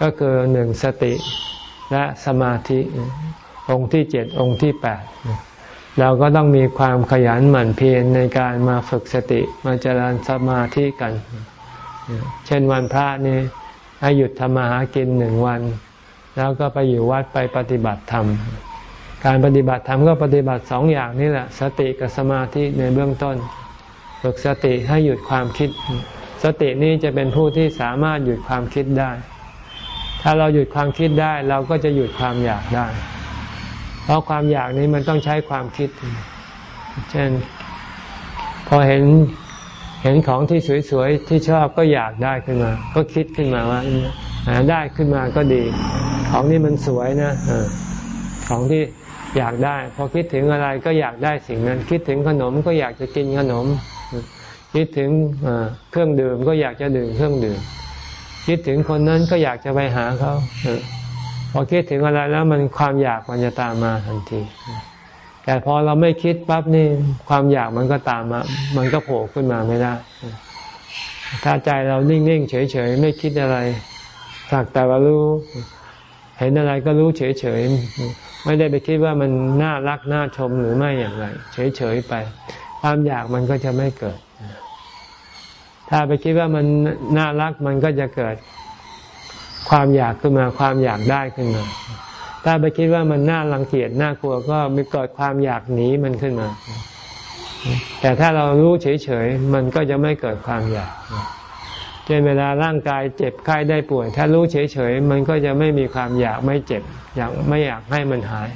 ก็คือหนึ่งสติและสมาธิองค์ที่เจ็ดองค์ที่แปดเราก็ต้องมีความขยันหมั่นเพียรในการมาฝึกสติมาเจริญสมาธิกัน เช่นวันพระนี่ให้หยุดทำมาหากินหนึ่งวัน แล้วก็ไปอยู่วัดไปปฏิบัติธรรม การปฏิบัติธรรมก็ปฏิบัติสองอย่างนี่แหละ สติกับสมาธิในเบื้องต้น ฝึกสติให้หยุดความคิด สตินี้จะเป็นผู้ที่สามารถหยุดความคิดได้ ถ้าเราหยุดความคิดได้เราก็จะหยุดความอยากได้ เพราะความอยากนี้มันต้องใช้ความคิด เช่น พอเห็นเห็นของที่สวยๆที่ชอบก็อยากได้ขึ้นมา ก็คิดขึ้นมาว่าได้ขึ้นมาก็ดี ของนี้มันสวยนะของที่ อยากได้ พอคิดถึงอะไรก็อยากได้สิ่งนั้น คิดถึงขนมก็อยากจะกินขนม คิดถึงเครื่องดื่มก็อยากจะดื่มเครื่องดื่ม คิดถึงคนนั้นก็อยากจะไปหาเขาพอคิดถึงอะไรแล้วมันความอยากมันจะตามมาทันที แต่พอเราไม่คิดปั๊บนี่ความอยากมันก็ตามมา มันก็โผล่ขึ้นมาไม่ได้ ถ้าใจเรานิ่งๆเฉยๆไม่คิดอะไรสักแต่ว่ารู้ เห็นอะไรก็รู้เฉยๆ ไม่ได้ไปคิดว่ามันน่ารักน่าชมหรือไม่อย่างไร เฉยๆไป ความอยากมันก็จะไม่เกิด ถ้าไปคิดว่ามันน่ารักมันก็จะเกิด ความอยากขึ้นมา ความอยากได้ขึ้นมา ถ้าไปคิดว่ามันน่ารังเกียจน่ากลัวก็มีเกิดความอยากหนีมันขึ้นมา แต่ถ้าเรารู้เฉยๆมันก็จะไม่เกิดความอยาก เช่นเวลาร่างกายเจ็บไข้ได้ป่วย ถ้ารู้เฉยๆมันก็จะไม่มีความอยากไม่เจ็บ อยากไม่อยากให้มันหาย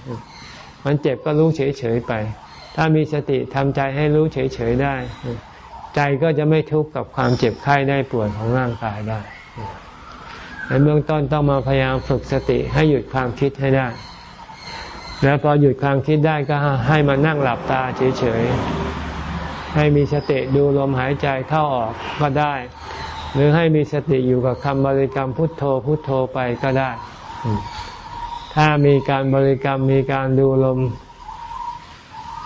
มันเจ็บก็รู้เฉยๆไป ถ้ามีสติทำใจให้รู้เฉยๆได้ ใจก็จะไม่ทุกข์กับความเจ็บไข้ได้ป่วยของร่างกายได้ในเบื้องต้นต้องมาพยายามฝึกสติให้หยุดความคิดให้ได้ แล้วพอหยุดความคิดได้ก็ให้มานั่งหลับตาเฉยๆ ให้มีสติดูลมหายใจเข้าออกก็ได้ หรือให้มีสติอยู่กับคำบริกรรมพุทโธพุทโธไปก็ได้ ถ้ามีการบริกรรมมีการดูลม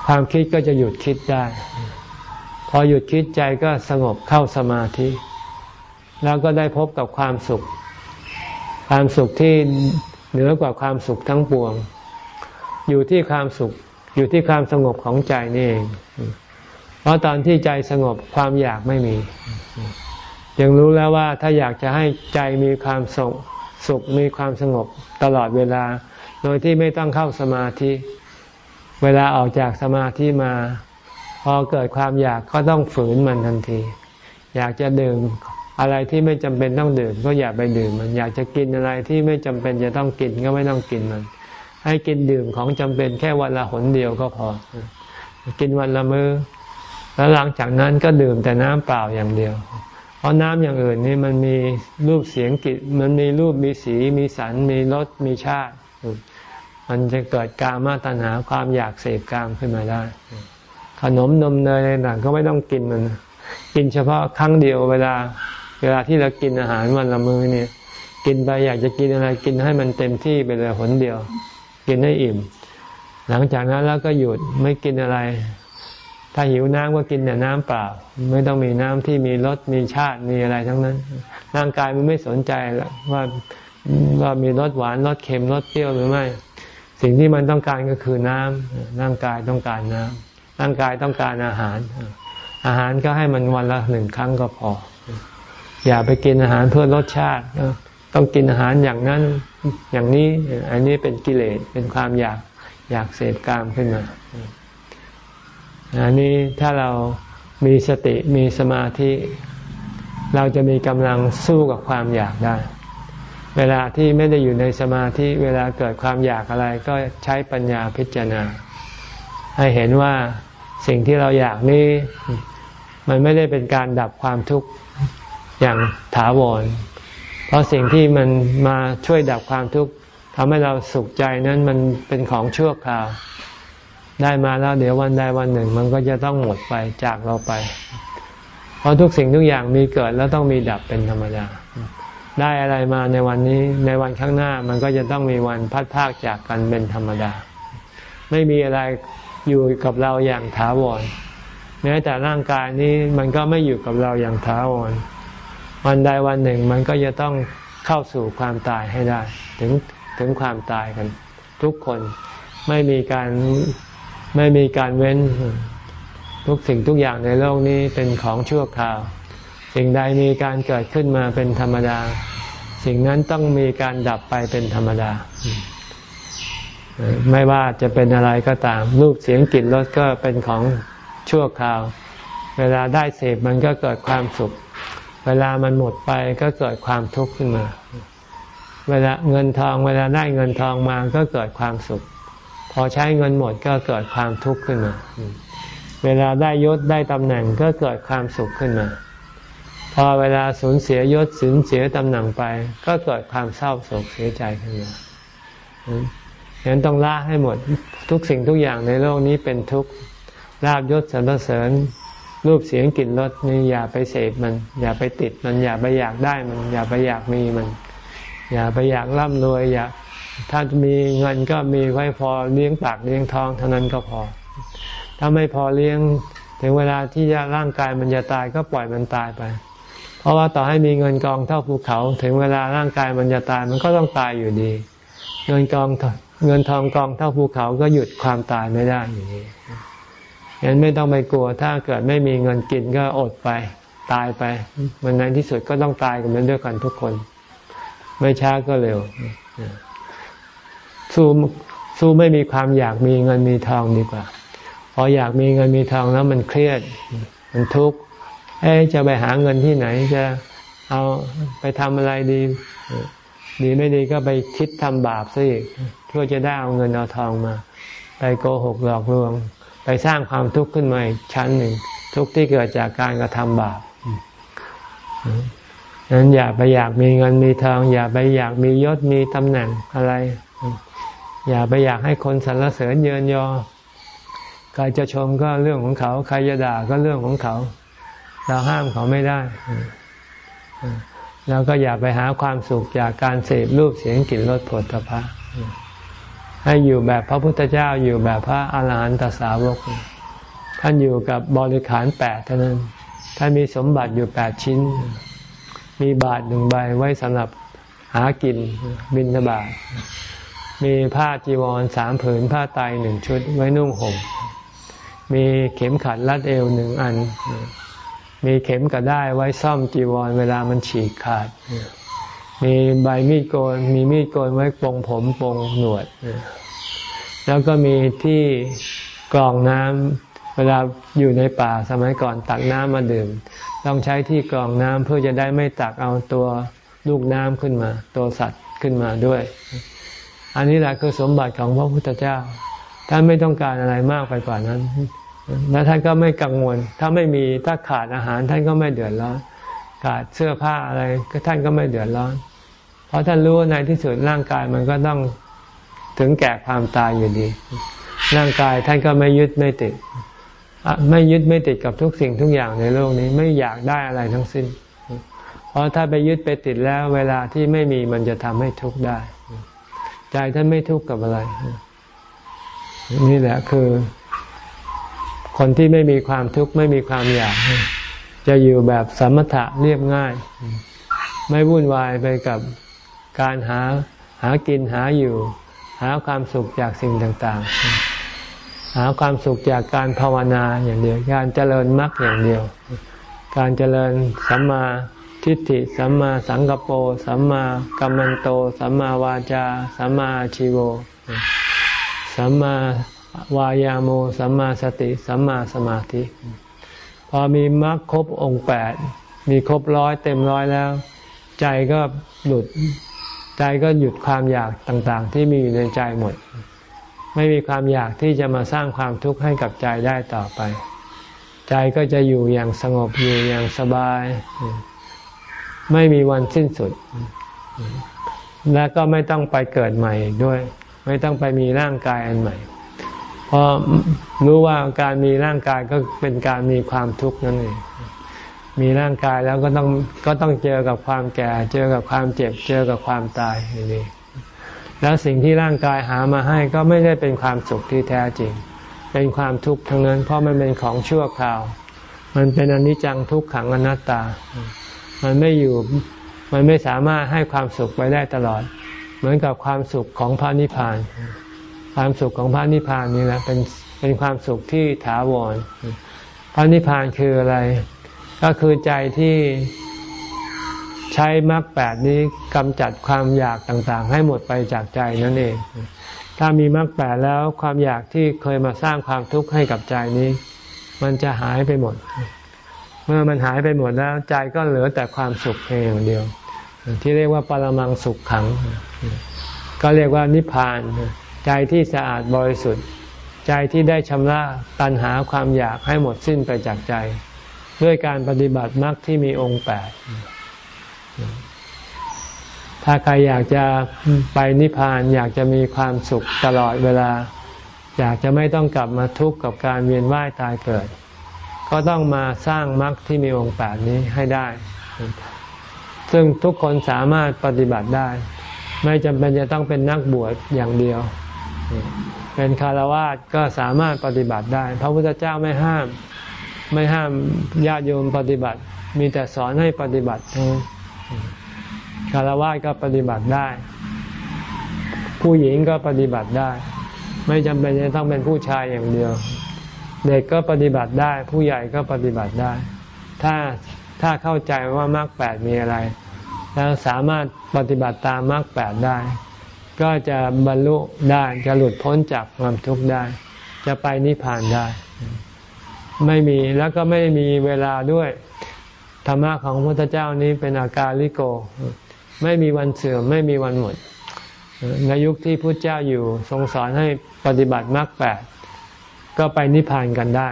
ความคิดก็จะหยุดคิดได้ พอหยุดคิดใจก็สงบเข้าสมาธิ แล้วก็ได้พบกับความสุข ความสุขที่เหนือกว่าความสุขทั้งปวง อยู่ที่ความสุขอยู่ที่ความสงบของใจนี่เอง เพราะตอนที่ใจสงบความอยากไม่มี ยังรู้แล้วว่าถ้าอยากจะให้ใจมีความสุขสุขมีความสงบตลอดเวลา โดยที่ไม่ต้องเข้าสมาธิ เวลาออกจากสมาธิมา พอเกิดความอยากก็ต้องฝืนมันทันที อยากจะดื่มอะไรที่ไม่จำเป็นต้องดื่ม ก็อย่าไปดื่มมัน อยากจะกินอะไรที่ไม่จำเป็นจะต้องกินก็ไม่ต้องกินมัน ให้กินดื่มของจำเป็นแค่วันละหนเดียวก็พอ กินวันละมือ้อ แล้วหลังจากนั้นก็ดื่มแต่น้ำเปล่าอย่างเดียว เพราะน้ำอย่างอื่นนี่มันมีรูปเสียงกิจมันมีรูปมีสีมีสันมีรสมีชาติ มันจะเกิดกามาตัณหาความอยากเสพกามขึ้นมาได้ ขนมนมเนยต่างก็ไม่ต้องกินมัน กินเฉพาะครั้งเดียวเวลา เวลาที่เรากินอาหารวันละมื้อเนี่ย กินไปอยากจะกินอะไรกินให้มันเต็มที่ไปเลยหนเดียว กินให้อิ่ม หลังจากนั้นแล้วก็หยุดไม่กินอะไร ถ้าหิวน้ำก็กินแต่น้ำเปล่า ไม่ต้องมีน้ำที่มีรสมีชาติมีอะไรทั้งนั้น ร่างกายมันไม่สนใจว่าว่ามีรสหวานรสเค็มรสเปรี้ยวหรือไม่ สิ่งที่มันต้องการก็คือน้ำร่างกายต้องการน้ำร่างกายต้องการอาหาร อาหารก็ให้มันวันละหนึ่งครั้งก็พอ อย่าไปกินอาหารเพื่อรสชาติต้องกินอาหารอย่างนั้นอย่างนี้ อันนี้เป็นกิเลสเป็นความอยากอยากเสพกามขึ้นมา อันนี้ถ้าเรามีสติมีสมาธิ เราจะมีกำลังสู้กับความอยากได้ เวลาที่ไม่ได้อยู่ในสมาธิเวลาเกิดความอยากอะไรก็ใช้ปัญญาพิจารณา ให้เห็นว่าสิ่งที่เราอยากนี้มันไม่ได้เป็นการดับความทุกข์อย่างถาวร เพราะสิ่งที่มันมาช่วยดับความทุกข์ทำให้เราสุขใจนั้นมันเป็นของชั่วคราว ได้มาแล้วเดี๋ยววันใดวันหนึ่ง มันก็จะต้องหมดไปจากเราไป เพราะทุกสิ่งทุกอย่างมีเกิดแล้วต้องมีดับเป็นธรรมดา ได้อะไรมาในวันนี้ในวันข้างหน้ามันก็จะต้องมีวันพัดพากจากกันเป็นธรรมดา ไม่มีอะไรอยู่กับเราอย่างถาวรแม้แต่ร่างกายนี้มันก็ไม่อยู่กับเราอย่างถาวรวันใดวันหนึ่งมันก็จะต้องเข้าสู่ความตายให้ได้ ถึงถึงความตายกัน ทุกคนไม่มีการ ไม่มีการเว้น ทุกสิ่งทุกอย่างในโลกนี้เป็นของชั่วคราว สิ่งใดมีการเกิดขึ้นมาเป็นธรรมดา สิ่งนั้นต้องมีการดับไปเป็นธรรมดา ไม่ว่าจะเป็นอะไรก็ตาม รูปเสียงกลิ่นรสก็เป็นของชั่วคราว เวลาได้เสพมันก็เกิดความสุข เวลามันหมดไปก็เกิดความทุกข์ขึ้นมา เวลาเงินทอง เวลาได้เงินทองมาก็เกิดความสุข พอใช้เงินหมดก็เกิดความทุกข์ขึ้นมา เวลาได้ยศได้ตำแหน่งก็เกิดความสุขขึ้นมา พอเวลาสูญเสียยศสูญเสียตำแหน่งไป ก็เกิดความเศร้าโศกเสียใจขึ้นมาฉะนั้นต้องละให้หมดทุกสิ่งทุกอย่างในโลกนี้เป็นทุกข์ลาบยศสรรเสริญ รูปเสียงกลิ่นรสนี่อย่าไปเสพมัน อย่าไปติดมันอย่าไปอยากได้มัน อย่าไปอยากมีมัน อย่าไปอยากร่ำรวย อยาก ถ้ามีเงินก็มีไว้พอเลี้ยงปากเลี้ยงท้องเท่านั้นก็พอ ถ้าไม่พอเลี้ยงถึงเวลาที่จะร่างกายมันจะตายก็ปล่อยมันตายไป เพราะว่าต่อให้มีเงินกองเท่าภูเขา ถึงเวลาร่างกายมันจะตายมันก็ต้องตายอยู่ดี เงินกองเงินทองกองเท่าภูเขาก็หยุดความตายไม่ได้อยู่ดีงั้นไม่ต้องไปกลัว ถ้าเกิดไม่มีเงินกินก็อดไป ตายไป มันในที่สุดก็ต้องตายกันเป็นด้วยกันทุกคน ไม่ช้าก็เร็ว สู้สู้ไม่มีความอยากมีเงินมีทองดีกว่า พออยากมีเงินมีทองแล้วมันเครียด มันทุกข์เอ๊จะไปหาเงินที่ไหนจะเอาไปทำอะไรดี ดีไม่ดีก็ไปคิดทำบาปซะอีกเพื่อจะได้เอาเงินเอาทองมา ไปโกหกหลอกลวง ไปสร้างความทุกข์ขึ้นมาอีกชั้นหนึ่ง ทุกข์ที่เกิดจากการกระทำบาปนั้นอย่าไปอยากมีเงินมีทอง อย่าไปอยากมียศมีตำแหน่งอะไร อย่าไปอยากให้คนสรรเสริญเยินยอ ใครจะชมก็เรื่องของเขา ใครจะด่าก็เรื่องของเขา เราห้ามเขาไม่ได้ แล้วก็อย่าไปหาความสุขจากการเสพรูปเสียงกลิ่นรสผลพระให้อยู่แบบพระพุทธเจ้าอยู่แบบพระอาหารหันตสาวก ท่านอยู่กับบริขารแปดเท่านั้น ท่านมีสมบัติอยู่แปดชิ้น มีบาทหนึ่งใบไว้สำหรับหากินบินบาท มีผ้าจีวรสามผืนผ้าไตหนึ่งชุดไว้นุ่งห่ม มีเข็มขัดรัดเอวหนึ่งอัน มีเข็มกระได้ไว้ซ่อมจีวรเวลามันฉีกขาด มีใบมีดโกน มีมีดโกนไว้ปรงผมปรงหนวด แล้วก็มีที่กรองน้ำเวลาอยู่ในป่าสมัยก่อนตักน้ำมาดื่ม ต้องใช้ที่กรองน้ำเพื่อจะได้ไม่ตักเอาตัวลูกน้ำขึ้นมา ตัวสัตว์ขึ้นมาด้วย อันนี้แหละคือสมบัติของพระพุทธเจ้า ท่านไม่ต้องการอะไรมากไปกว่านั้น และท่านก็ไม่กังวล ถ้าไม่มีถ้าขาดอาหารท่านก็ไม่เดือดร้อน ขาดเสื้อผ้าอะไรก็ท่านก็ไม่เดือดร้อน เพราะท่านรู้ในที่สุดร่างกายมันก็ต้องถึงแก่ความตายอยู่ดี ร่างกายท่านก็ไม่ยึดไม่ติด ไม่ยึดไม่ติดกับทุกสิ่งทุกอย่างในโลกนี้ ไม่อยากได้อะไรทั้งสิ้น เพราะถ้าไปยึดไปติดแล้ว เวลาที่ไม่มีมันจะทำให้ทุกข์ได้ ใจท่านไม่ทุกข์กับอะไร นี่แหละคือ คนที่ไม่มีความทุกข์ไม่มีความอยาก จะอยู่แบบสมถะเรียบง่าย ไม่วุ่นวายไปกับการหาหากินหาอยู่ หาความสุขจากสิ่งต่าง ๆ หาความสุขจากการภาวนาอย่างเดียว การเจริญมรรคอย่างเดียว การเจริญสัมมา ทิฏฐิสัมมาสังกปรสัมมากัมมันโต สัมมาวาจา สัมมาชีโว สัมมาวายาโม สัมมาสติ สัมมาสมาธิ พอมีมรรคครบองค์แปดมีครบร้อยเต็มร้อยแล้ว ใจก็หลุดใจก็หยุดความอยากต่างๆ ที่มีอยู่ในใจหมด ไม่มีความอยากที่จะมาสร้างความทุกข์ให้กับใจได้ต่อไป ใจก็จะอยู่อย่างสงบอยู่อย่างสบาย ไม่มีวันสิ้นสุด และก็ไม่ต้องไปเกิดใหม่ด้วย ไม่ต้องไปมีร่างกายอันใหม่ เพราะรู้ว่าการมีร่างกายก็เป็นการมีความทุกข์นั่นเองมีร่างกายแล้วก็ต้องก็ต้องเจอกับความแก่ เจอกับความเจ็บ เจอกับความตายนี่แล้วสิ่งที่ร่างกายหามาให้ก็ไม่ได้เป็นความสุขที่แท้จริง เป็นความทุกข์ทั้งนั้น เพราะมันเป็นของชั่วคราว มันเป็นอนิจจังทุกขังอนัตตา มันไม่อยู่มันไม่สามารถให้ความสุขไปได้ตลอด เหมือนกับความสุขของพระนิพพาน ความสุขของพระนิพพานนี่แหละเป็นเป็นความสุขที่ถาวร พระนิพพานคืออะไร ก็คือใจที่ใช้มรรคแปดนี้กำจัดความอยากต่างๆ ให้หมดไปจากใจนั่นเอง ถ้ามีมรรคแปดแล้วความอยากที่เคยมาสร้างความทุกข์ให้กับใจนี้ มันจะหายไปหมด เมื่อมันหายไปหมดแล้วใจก็เหลือแต่ความสุขเพียงอย่างเดียว ที่เรียกว่าปรมังสุขขัง ก็เรียกว่านิพพาน ใจที่สะอาดบริสุทธิ์ ใจที่ได้ชำระตัณหาความอยากให้หมดสิ้นไปจากใจ ด้วยการปฏิบัติมรรคที่มีองค์แปดถ้าใครอยากจะไปนิพพานอยากจะมีความสุขตลอดเวลา อยากจะไม่ต้องกลับมาทุกข์กับการเวียนว่ายตายเกิด ก็ต้องมาสร้างมรรคที่มีองค์แปดนี้ให้ได้ ซึ่งทุกคนสามารถปฏิบัติได้ ไม่จำเป็นจะต้องเป็นนักบวชอย่างเดียว เป็นคารวาสก็สามารถปฏิบัติได้ พระพุทธเจ้าไม่ห้าม ไม่ห้ามญาติโยมปฏิบัติ มีแต่สอนให้ปฏิบัติคารวะก็ปฏิบัติได้ ผู้หญิงก็ปฏิบัติได้ ไม่จำเป็นจะต้องเป็นผู้ชายอย่างเดียว เด็กก็ปฏิบัติได้ ผู้ใหญ่ก็ปฏิบัติได้ ถ้าถ้าเข้าใจว่ามรรคแปดมีอะไร แล้วสามารถปฏิบัติตามมรรคแปดได้ ก็จะบรรลุได้จะหลุดพ้นจากความทุกข์ได้ จะไปนิพพานได้ ไม่มีแล้วก็ไม่มีเวลาด้วย ธรรมะของพระพุทธเจ้านี้เป็นอาการลิโก ไม่มีวันเสื่อมไม่มีวันหมดในยุคที่พระเจ้าอยู่ทรงสอนให้ปฏิบัติมรรคแปด ก็ไปนิพพานกันได้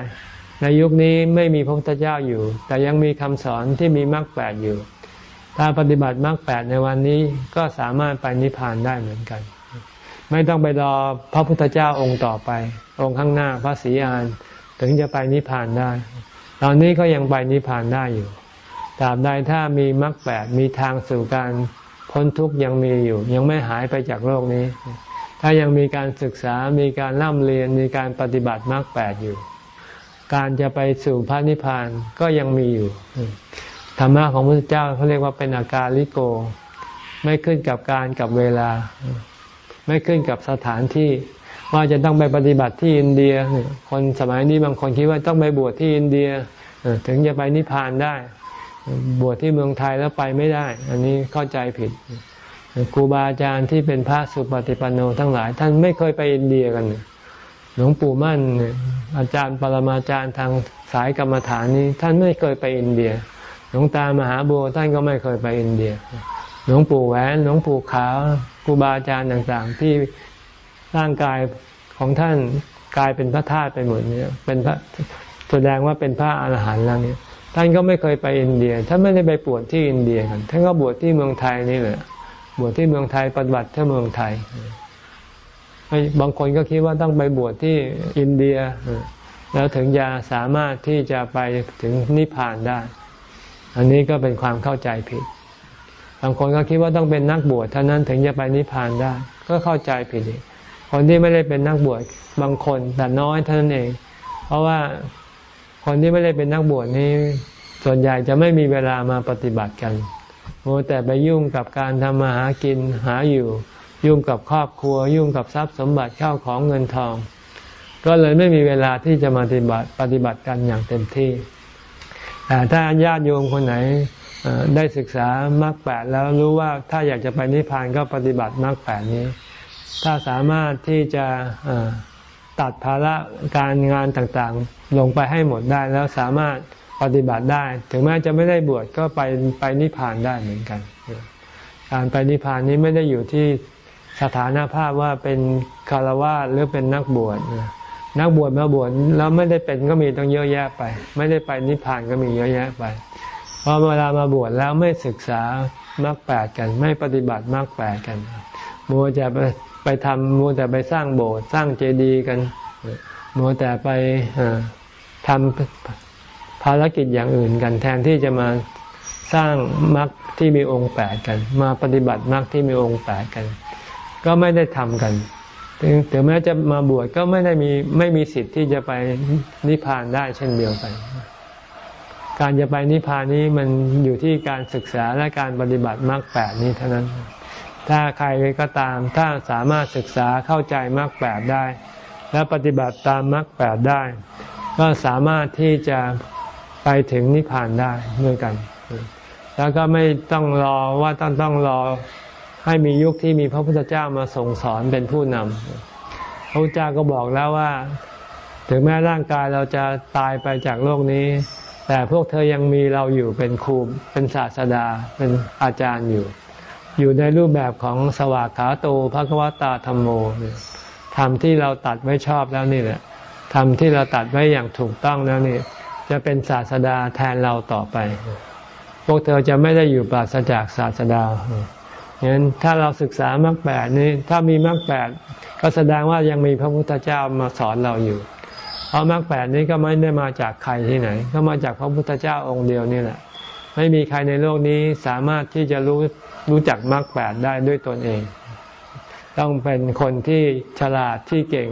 ในยุคนี้ไม่มีพระพุทธเจ้าอยู่ แต่ยังมีคำสอนที่มีมรรคแปดอยู่ ถ้าปฏิบัติมรรคแปดในวันนี้ก็สามารถไปนิพพานได้เหมือนกัน ไม่ต้องไปรอพระพุทธเจ้าองค์ต่อไป องค์ข้างหน้าพระศรีอานถึงจะไปนิพพานได้ ตอนนี้ก็ยังไปนิพพานได้อยู่ตราบใดถ้ามีมรรคแปดมีทางสู่การพ้นทุกข์ยังมีอยู่ ยังไม่หายไปจากโลกนี้ ถ้ายังมีการศึกษา มีการร่ำเรียน มีการปฏิบัติมรรคแปดอยู่ การจะไปสู่พระนิพพานก็ยังมีอยู่ ธรรมะของพระเจ้าเขาเรียกว่าเป็นอาการลิโก ไม่ขึ้นกับการกับเวลา ไม่ขึ้นกับสถานที่ ว่าจะต้องไปปฏิบัติที่อินเดีย คนสมัยนี้บางคนคิดว่าต้องไปบวชที่อินเดีย ถึงจะไปนิพพานได้ บวชที่เมืองไทยแล้วไปไม่ได้ อันนี้เข้าใจผิด ครูบาอาจารย์ที่เป็นพระสุปฏิปันโนทั้งหลาย ท่านไม่เคยไปอินเดียกัน หลวงปู่มั่น อาจารย์ปรมาจารย์ทางสายกรรมฐานนี้ ท่านไม่เคยไปอินเดีย หลวงตามหาบัวท่านก็ไม่เคยไปอินเดีย หลวงปู่แหวนหลวงปู่ขาวครูบาอาจารย์ต่างๆ ที่ร่างกายของท่านกลายเป็นพระธาตุไปหมดเนี่ยเป็นพระแสดงว่าเป็นพระอรหันต์แล้วเนี่ยท่านก็ไม่เคยไปอินเดียท่านไม่ได้ไปบวชที่อินเดียกันท่านก็บวชที่เมืองไทยนี่แหละ บวชที่เมืองไทยปฏิบัติที่เมืองไทยบางคนก็คิดว่าต้องไปบวชที่อินเดีย แล้วถึงจะสามารถที่จะไปถึงนิพพานได้ อันนี้ก็เป็นความเข้าใจผิด บางคนก็คิดว่าต้องเป็นนักบวชเท่านั้นถึงจะไปนิพพานได้ ก็เข้าใจผิดอีกคนที่ไม่ได้เป็นนักบวชบางคนแต่น้อยเท่านั้นเอง เพราะว่าคนที่ไม่ได้เป็นนักบวชนี้ส่วนใหญ่จะไม่มีเวลามาปฏิบัติกัน โมแต่ไปยุ่งกับการทำมาหากินหาอยู่ ยุ่งกับครอบครัว ยุ่งกับทรัพย์สมบัติเข้าของเงินทอง ก็เลยไม่มีเวลาที่จะมาปฏิบัติปฏิบัติกันอย่างเต็มที่แต่ถ้าญาติโยมคนไหนได้ศึกษามรรคแปดแล้วรู้ว่าถ้าอยากจะไปนิพพานก็ปฏิบัติมรรคแปดนี้ ถ้าสามารถที่จะตัดภาระการงานต่างๆ ลงไปให้หมดได้แล้วสามารถ ปฏิบัติได้ ถึงแม้จะไม่ได้บวชก็ไปไปนิพพานได้เหมือนกัน การไปนิพพานนี้ไม่ได้อยู่ที่สถานภาพว่าเป็นคารวะหรือเป็นนักบวชนักบวชมาบวชแล้วไม่ได้เป็นก็มีต้องเยอะแยะไป ไม่ได้ไปนิพพานก็มีเยอะแยะไปพอเวลามาบวชแล้วไม่ศึกษามรรคแปดกัน ไม่ปฏิบัติมรรคแปดกันมัวจะไปไปทำมัวแต่ไปสร้างโบสถ์สร้างเจดีย์กันมัวแต่ไปทำ ภารกิจอย่างอื่นกันแทนที่จะมาสร้างมรรคที่มีองค์แปดกัน มาปฏิบัติมรรคที่มีองค์แปดกัน ก็ไม่ได้ทำกันถึงแม้จะมาบวชก็ไม่ได้มีไม่มีสิทธิ์ที่จะไปนิพพานได้เช่นเดียวกัน การจะไปนิพพานนี้มันอยู่ที่การศึกษาและการปฏิบัติมรรคแปดนี้เท่านั้น ถ้าใครก็ตามถ้าสามารถศึกษาเข้าใจมรรคแปดได้ และปฏิบัติตามมรรคแปดได้ ก็สามารถที่จะ ถึงนิพพานได้เหมือนกัน แล้วก็ไม่ต้องรอว่าต้องต้องรอให้มียุคที่มีพระพุทธเจ้ามาส่งสอนเป็นผู้นำพระพุทธเจ้าก็บอกแล้วว่า ถึงแม้ร่างกายเราจะตายไปจากโลกนี้ แต่พวกเธอยังมีเราอยู่เป็นครูเป็นศาสดาเป็นอาจารย์อยู่ อยู่ในรูปแบบของสวากขาโตภควตาธรรมโมธรรมที่เราตัดไว้ชอบแล้วนี่แหละธรรมที่เราตัดไว้อย่างถูกต้องแล้วนี่ จะเป็นศาสดาแทนเราต่อไป พวกเธอจะไม่ได้อยู่ปราศจากศาสดาเงั้นถ้าเราศึกษามรรคแปดนี้ถ้ามีมรรคแปดก็แสดงว่ายังมีพระพุทธเจ้ามาสอนเราอยู่เพราะมรรคแปดนี้ก็ไม่ได้มาจากใครที่ไหน ก็มาจากพระพุทธเจ้าองค์เดียวนี่แหละ ไม่มีใครในโลกนี้สามารถที่จะรู้รู้จักมรรคแปดได้ด้วยตนเอง ต้องเป็นคนที่ฉลาดที่เก่ง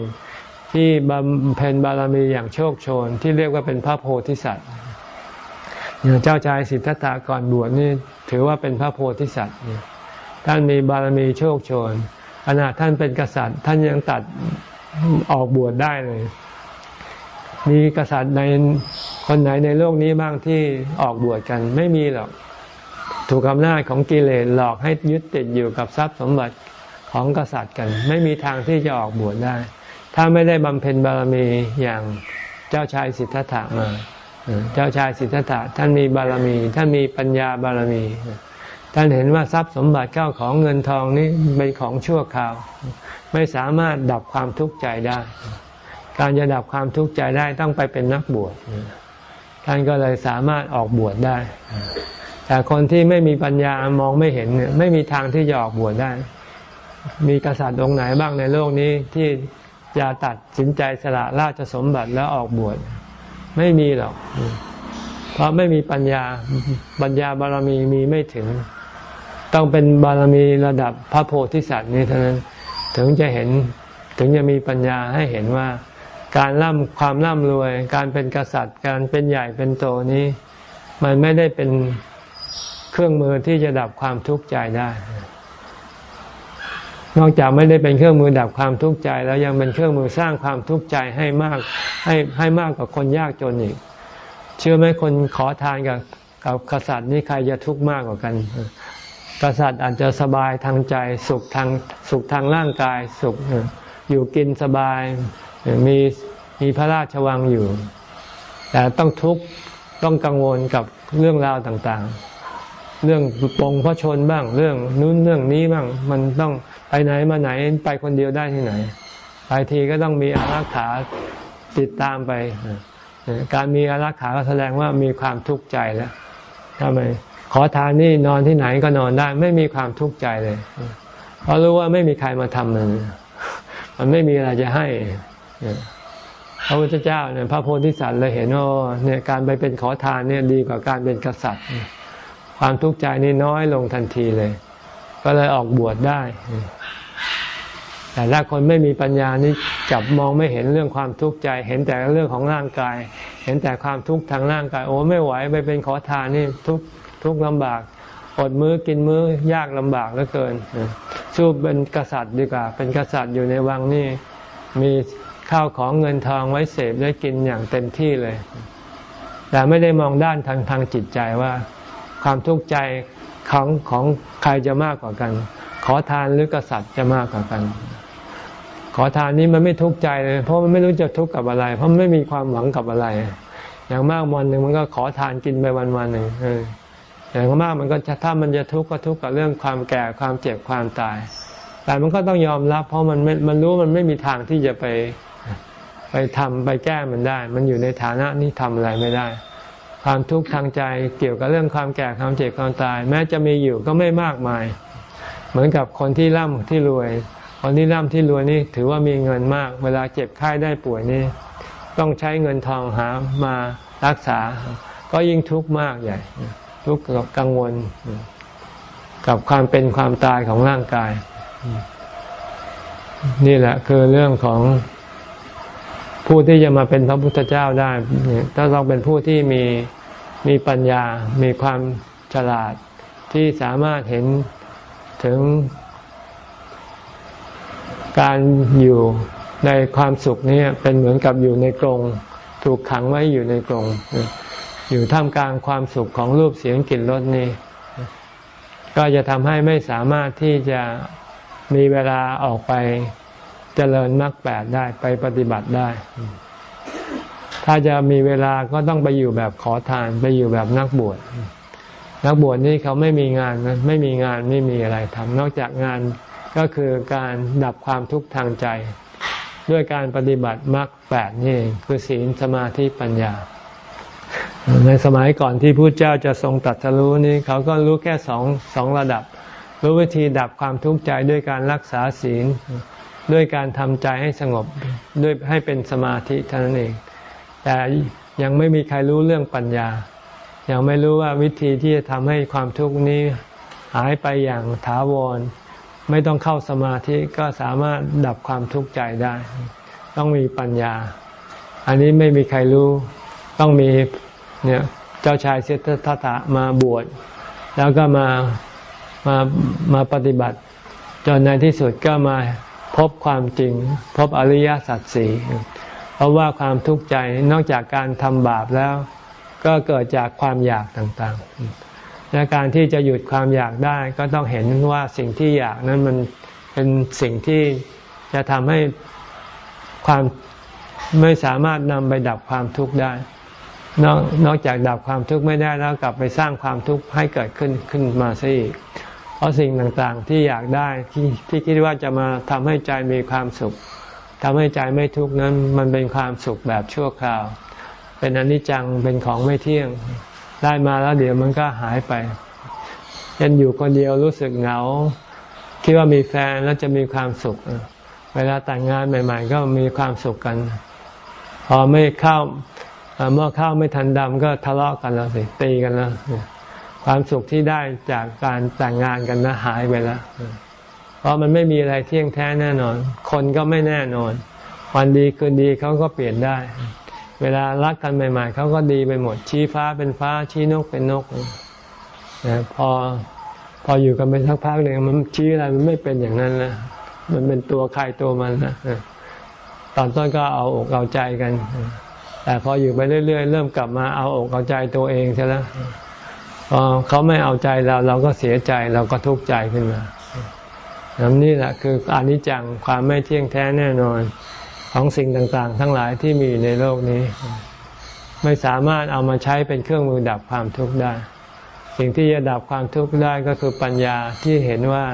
ที่บำเพ็ญบารมีอย่างโชคโชน ที่เรียกว่าเป็นพระโพธิสัตว์อย่างเจ้าชายสิทธัตถะก่อนบวชนี่ถือว่าเป็นพระโพธิสัตว์ท่านมีบารมีโชคโชนขณะท่านเป็นกษัตริย์ ท่านยังตัดออกบวชได้เลย มีกษัตริย์ในคนไหนในโลกนี้บ้างที่ออกบวชกันไม่มีหรอกถูกอำนาจของกิเลสหลอกให้ยึดติดอยู่กับทรัพย์สมบัติของกษัตริย์กัน ไม่มีทางที่จะออกบวชได้ ถ้าไม่ได้บำเพ็ญบารมีอย่างเจ้าชายสิทธัตถะมา เจ้าชายสิทธัตถะท่านมีบารมี ท่านมีปัญญาบารมี ท่านเห็นว่าทรัพย์สมบัติเก้าของเงินทองนี้เป็นของชั่วคราว ไม่สามารถดับความทุกข์ใจได้ การจะดับความทุกข์ใจได้ต้องไปเป็นนักบวช ท่านก็เลยสามารถออกบวชได้ แต่คนที่ไม่มีปัญญามองไม่เห็น ไม่มีทางที่จะออกบวชได้ มีกษัตริย์องค์ไหนบ้างในโลกนี้ที่ จะตัดสินใจสละราชสมบัติแล้วออกบวชไม่มีหรอก เพราะไม่มีปัญญาปัญญาบารมีมีไม่ถึง ต้องเป็นบารมีระดับพระโพธิสัตว์นี้เท่านั้นถึงจะเห็นถึงจะมีปัญญาให้เห็นว่า การร่ำความร่ำรวย การเป็นกษัตริย์ การเป็นใหญ่เป็นโตนี้ มันไม่ได้เป็นเครื่องมือที่จะดับความทุกข์ใจได้ นอกจากไม่ได้เป็นเครื่องมือดับความทุกข์ใจ แล้วยังเป็นเครื่องมือสร้างความทุกข์ใจให้มากให้ให้มากกว่าคนยากจนอีก เชื่อไหมคนขอทานกับกับกษัตริย์นี่ใครจะทุกข์มากกว่ากัน กษัตริย์อาจจะสบายทางใจสุขทางสุขทางร่างกายสุขอยู่กินสบายมีมีพระราชวังอยู่ แต่ต้องทุกข์ต้องกังวลกับเรื่องราวต่างๆ เรื่องปงพระชนบ้าง เรื่องนู้นเรื่องนี้บ้าง มันต้อง ไปไหนมาไหนไปคนเดียวได้ที่ไหน ไปทีก็ต้องมีอารักขาติดตามไป การมีอารักขาก็แสดงว่ามีความทุกข์ใจแล้วทำไมขอทานนี่นอนที่ไหนก็นอนได้ ไม่มีความทุกข์ใจเลย เพราะรู้ว่าไม่มีใครมาทำมันมันไม่มีอะไรจะให้พระพุทธเจ้าเนี่ยพระโพธิสัตว์เลยเห็นว่าเนี่ยการไปเป็นขอทานเนี่ยดีกว่าการเป็นกษัตริย์ ความทุกข์ใจนี่น้อยลงทันทีเลย ก็เลยออกบวชได้ แต่ถ้าคนไม่มีปัญญานี่จับมองไม่เห็นเรื่องความทุกข์ใจ เห็นแต่เรื่องของร่างกาย เห็นแต่ความทุกข์ทางร่างกาย โอ้ไม่ไหวไปเป็นขอทานนี่ทุกทุกลำบากอดมื้อกินมื้อยากลำบากเหลือเกิน สู้เป็นกษัตริย์ดีกว่า เป็นกษัตริย์อยู่ในวังนี่มีข้าวของเงินทองไว้เสพได้กินอย่างเต็มที่เลย แต่ไม่ได้มองด้านทางทางจิตใจว่า ความทุกข์ใจของของใครจะมากกว่ากัน ขอทานหรือกษัตริย์จะมากกว่ากัน ขอทานนี้มันไม่ทุกข์ใจเลย เพราะมันไม่รู้จะทุกข์กับอะไร เพราะไม่มีความหวังกับอะไร อย่างมากวันหนึ่งมันก็ขอทานกินไปวันวันหนึ่งอย่างมากมันก็จะถ้ามันจะทุกข์ก็ทุกข์กับเรื่องความแก่ความเจ็บความตาย แต่มันก็ต้องยอมรับ เพราะมันม่มันรู้มันไม่มีทางที่จะไปไปทำไปแก้มันได้ มันอยู่ในฐานะนี้ทำอะไรไม่ได้ ความทุกข์ทางใจเกี่ยวกับเรื่องความแก่ความเจ็บความตาย แม้จะมีอยู่ก็ไม่มากมาย เหมือนกับคนที่ร่ำที่รวย คนที่ร่ำที่รวยนี่ถือว่ามีเงินมาก เวลาเจ็บไข้ได้ป่วยนี่ต้องใช้เงินทองหามารักษา ก็ยิ่งทุกข์มากใหญ่ ทุกข์กับกังวล กับความเป็นความตายของร่างกาย นี่แหละคือเรื่องของผู้ที่จะมาเป็นพระพุทธเจ้าได้ถ้าต้องเป็นผู้ที่มีมีปัญญา มีความฉลาดที่สามารถเห็นถึง การอยู่ในความสุขนี้เป็นเหมือนกับอยู่ในกรงถูกขังไว้อยู่ในกรงอยู่ท่ามกลางความสุขของรูปเสียงกลิ่นรสนี้ก็จะทำให้ไม่สามารถที่จะมีเวลาออกไปเจริญมรรคแปดได้ไปปฏิบัติได้ ถ้าจะมีเวลาก็ต้องไปอยู่แบบขอทานไปอยู่แบบนักบวชนักบวชนี่เขาไม่มีงานไม่มีงานไม่มีอะไรทำนอกจากงาน ก็คือการดับความทุกข์ทางใจ ด้วยการปฏิบัติมรรคแปดนี่คือศีลสมาธิปัญญา ในสมัยก่อนที่พระเจ้าจะทรงตัดสรู้นี่เขาก็รู้แค่สองสองระดับ รู้วิธีดับความทุกข์ใจด้วยการรักษาศีล ด้วยการทำใจให้สงบด้วยให้เป็นสมาธิเท่านั้นเอง แต่ยังไม่มีใครรู้เรื่องปัญญา ยังไม่รู้ว่าวิธีที่จะทำให้ความทุกข์นี้หายไปอย่างถาวร ไม่ต้องเข้าสมาธิก็สามารถดับความทุกข์ใจได้ ต้องมีปัญญา อันนี้ไม่มีใครรู้ ต้องมีเนี่ยเจ้าชายเสตทัตะมาบวช แล้วก็มามามาปฏิบัติ จนในที่สุดก็มาพบความจริง พบอริยสัจสี่เพราะว่าความทุกข์ใจนอกจากการทำบาปแล้ว ก็เกิดจากความอยากต่างๆ และการที่จะหยุดความอยากได้ก็ต้องเห็นว่าสิ่งที่อยากนั้นมันเป็นสิ่งที่จะทำให้ความไม่สามารถนำไปดับความทุกข์ได้นอกนอกจากดับความทุกข์ไม่ได้แล้วกลับไปสร้างความทุกข์ให้เกิดขึ้นขึ้นมาซะอีก เพราะสิ่งต่างๆที่อยากได้ที่ที่คิดว่าจะมาทำให้ใจมีความสุขทำให้ใจไม่ทุกข์นั้น มันเป็นความสุขแบบชั่วคราว เป็นอนิจจังเป็นของไม่เที่ยง ได้มาแล้วเดี๋ยวมันก็หายไปเช่นอยู่คนเดียวรู้สึกเหงา คิดว่ามีแฟนแล้วจะมีความสุข เวลาแต่งงานใหม่ ๆ ก็มีความสุขกัน พอไม่เข้าเมื่อเข้าไม่ทันดำก็ทะเลาะกันแล้วสิตีกันแล้วความสุขที่ได้จากการแต่งงานกันนะหายไปแล้วเพราะมันไม่มีอะไรเที่ยงแท้แน่นอน คนก็ไม่แน่นอน วันดีคืนดีเขาก็เปลี่ยนได้ เวลารักกันใหม่ ๆเขาก็ดีไปหมด ชี้ฟ้าเป็นฟ้าชี้นกเป็นนกนะพอพออยู่กันไปสักพักหนึ่งมันชี้อะไรมันไม่เป็นอย่างนั้นนะมันเป็นตัวใครตัวมันนะตอนต้นก็เอาอกเอาใจกันแต่พออยู่ไปเรื่อยๆ เริ่มกลับมาเอาอกเอาใจตัวเองใช่แล้วพอเขาไม่เอาใจเราเราก็เสียใจเราก็ทุกข์ใจขึ้นมานี่แหละคืออนิจจังความไม่เที่ยงแท้แน่นอน ของสิ่งต่างๆ ทั้งหลายที่มีในโลกนี้ ไม่สามารถเอามาใช้เป็นเครื่องมือดับความทุกข์ได้ สิ่งที่จะดับความทุกข์ได้ก็คือปัญญาที่เห็นว่า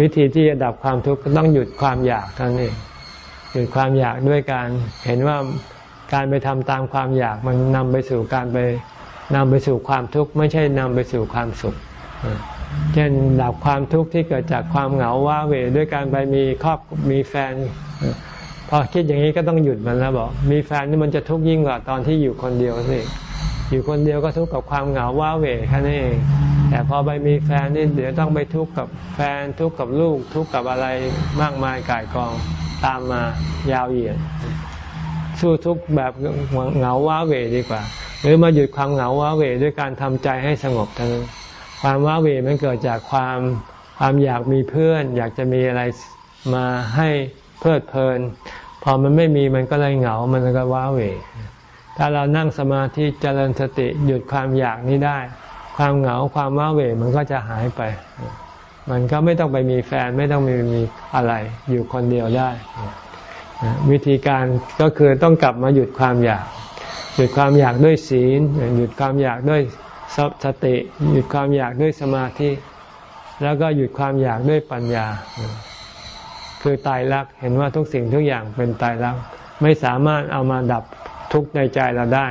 วิธีที่จะดับความทุกข์ต้องหยุดความอยากเท่านั้นเองหยุดความอยากด้วยการเห็นว่าการไปทำตามความอยากมันนำไปสู่การไปนำไปสู่ความทุกข์ไม่ใช่นำไปสู่ความสุขเช่นดับความทุกข์ที่เกิดจากความเหงาว้าเหวด้วยการไปมีครอบมีแฟน พอคิดอย่างนี้ก็ต้องหยุดมันแล้วบอก มีแฟนนี่มันจะทุกข์ยิ่งกว่าตอนที่อยู่คนเดียวสิอยู่คนเดียวก็ทุกข์กับความเหงาว้าเหวแค่นั้เองแต่พอไปมีแฟนนี่เดี๋ยวต้องไปทุกข์กับแฟนทุกข์กับลูก ทุกข์กับอะไรมากมายก่ายกองตามมายาวเหยียดสู้ทุกข์แบบเหงาว้าเหวดีกว่า หรือมาหยุดความเหงาว้าเหวด้วยการทำใจให้สงบทั้งความว้าเหวมันเกิดจากความความอยากมีเพื่อน อยากจะมีอะไรมาให้เพลิดเพลิน พอมันไม่มีมันก็เลยเหงา มันก็ว้าเหวถ้าเรานั่งสมาธิเจริญสติหยุดความอยากนี้ได้ ความเหงาความว้าเหวมันก็จะหายไป มันก็ไม่ต้องไปมีแฟนไม่ต้องมีมีอะไรอยู่คนเดียวได้ วิธีการก็คือต้องกลับมาหยุดความอยาก หยุดความอยากด้วยศีล หยุดความอยากด้วยสติ หยุดความอยากด้วยสมาธิ แล้วก็หยุดความอยากด้วยปัญญา คือตายรักเห็นว่าทุกสิ่งทุกอย่างเป็นตายรักไม่สามารถเอามาดับทุกข์ในใจเราได้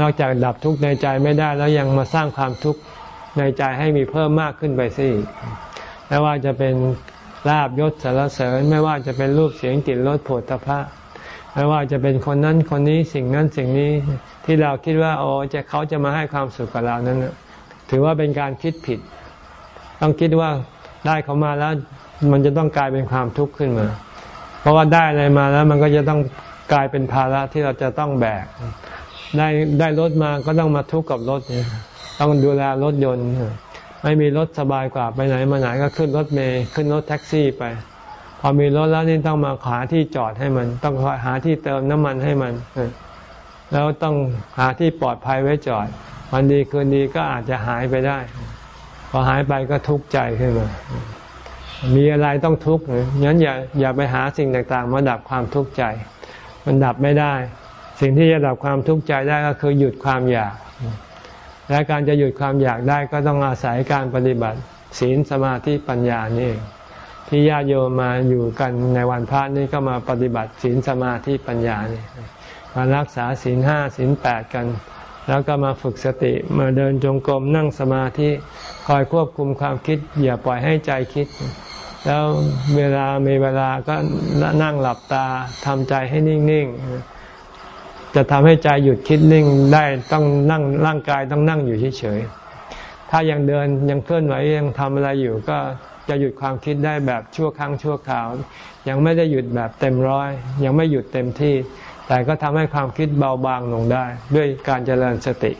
นอกจากดับทุกข์ในใจไม่ได้แล้วยังมาสร้างความทุกข์ในใจให้มีเพิ่มมากขึ้นไปสิไม่ว่าจะเป็นลาบยศสารเสริญ ไม่ว่าจะเป็นรูปเสียงกลิ่นรสโผฏฐะไม่ว่าจะเป็นคนนั้นคนนี้สิ่งนั้นสิ่งนี้ที่เราคิดว่าโอ้จะเขาจะมาให้ความสุขกับเรานั้นถือว่าเป็นการคิดผิด ต้องคิดว่าได้เขามาแล้วมันจะต้องกลายเป็นความทุกข์ขึ้นมา เพราะว่าได้อะไรมาแล้ว มันก็จะต้องกลายเป็นภาระที่เราจะต้องแบก ได้ได้รถมาก็ต้องมาทุกข์กับรถต้องดูแลรถยนต์ ไม่มีรถสบายกว่าไปไหนมาไหนก็ขึ้นรถเมย์ขึ้นรถแท็กซี่ไป พอมีรถแล้วนี่ต้องมาหาที่จอดให้มัน ต้องหาที่เติมน้ำมันให้มันแล้วต้องหาที่ปลอดภัยไว้จอด วันดีคืนดีก็อาจจะหายไปได้ พอหายไปก็ทุกข์ใจขึ้นมา มีอะไรต้องทุกข์งั้นอย่าอย่าไปหาสิ่งต่างๆ มาดับความทุกข์ใจ มันดับไม่ได้ สิ่งที่จะดับความทุกข์ใจได้ก็คือหยุดความอยาก และการจะหยุดความอยากได้ก็ต้องอาศัยการปฏิบัติ ศีลสมาธิปัญญานี่ที่ญาติโยมมาอยู่กันในวันพระนี่ก็มาปฏิบัติศีลสมาธิปัญญานี่มารักษาศีลห้าศีลแปดกัน แล้วก็มาฝึกสติมาเดินจงกรมนั่งสมาธิคอยควบคุมความคิด อย่าปล่อยให้ใจคิด แล้วเวลามีเวลาก็นั่งหลับตาทำใจให้นิ่งๆ จะทำให้ใจหยุดคิดนิ่งได้ต้องนั่งร่างกายต้องนั่งอยู่เฉยๆ ถ้ายังเดินยังเคลื่อนไหวยังทำอะไรอยู่ก็จะหยุดความคิดได้แบบชั่วครั้งชั่วคราว ยังไม่ได้หยุดแบบเต็มร้อย ยังไม่หยุดเต็มที่ แต่ก็ทำให้ความคิดเบาบางลงได้ ด้วยการเจริญสติ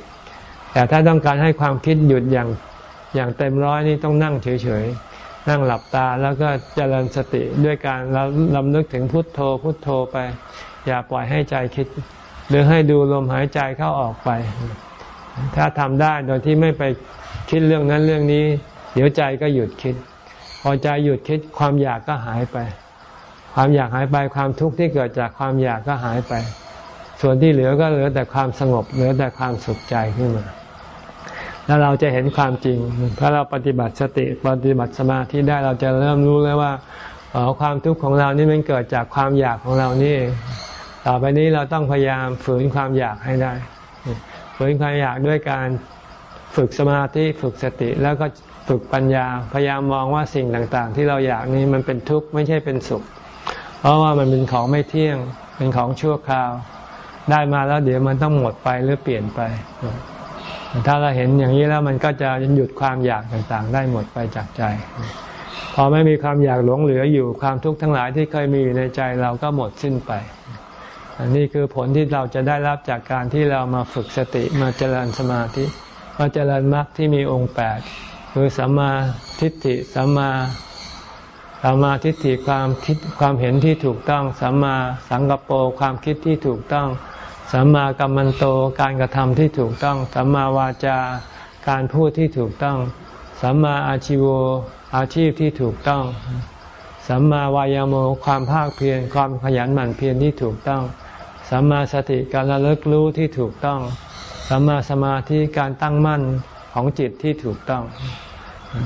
แต่ถ้าต้องการให้ความคิดหยุดอย่างอย่างเต็มร้อยนี่ต้องนั่งเฉยๆ นั่งหลับตาแล้วก็เจริญสติด้วยการลำลึกถึงพุทโธพุทโธไป อย่าปล่อยให้ใจคิด หรือให้ดูลมหายใจเข้าออกไป ถ้าทำได้โดยที่ไม่ไปคิดเรื่องนั้นเรื่องนี้ เดี๋ยวใจก็หยุดคิด พอใจหยุดคิดความอยากก็หายไป ความอยากหายไปความทุกข์ที่เกิดจากความอยากก็หายไป ส่วนที่เหลือก็เหลือแต่ความสงบเหลือแต่ความสุขใจขึ้นมา แล้วเราจะเห็นความจริง ถ้าเราปฏิบัติสติปฏิบัติสมาธิได้เราจะเริ่มรู้แล้วว่าออความทุกข์ของเรานี่มันเกิดจากความอยากของเรานี่ ต่อไปนี้เราต้องพยายามฝืนความอยากให้ได้ ฝืนความอยากด้วยการฝึกสมาธิฝึกสติแล้วก็ฝึกปัญญา พยายามมองว่าสิ่งต่างๆ ที่เราอยากนี้มันเป็นทุกข์ไม่ใช่เป็นสุข เพราะว่ามันเป็นของไม่เที่ยง เป็นของชั่วคราว ได้มาแล้วเดี๋ยวมันต้องหมดไปหรือเปลี่ยนไป ถ้าเราเห็นอย่างนี้แล้วมันก็จะหยุดความอยากต่างๆ ได้หมดไปจากใจ พอไม่มีความอยากหลงเหลืออยู่ความทุกข์ทั้งหลายที่เคยมีอยู่ในใจเราก็หมดสิ้นไปอันนี้คือผลที่เราจะได้รับจากการที่เรามาฝึกสติมาเจริญสมาธิมาเจริญมรรคที่มีองค์แปดคือสัมมาทิฏฐิสัมมาสัมมาทิฏฐิความคิดความเห็นที่ถูกต้องสัมมาสังกปรความคิดที่ถูกต้อง สัมมากัมมันโตการกระทำที่ถูกต้อง สัมมาวาจาการพูดที่ถูกต้อง สัมมาอาชิวอาชีพที่ถูกต้อง สัมมาวายโมความภาคเพียรความขยันหมั่นเพียรที่ถูกต้อง สัมมาสติการระลึกรู้ที่ถูกต้อง สัมมาสมาธิการตั้งมั่นของจิตที่ถูกต้อง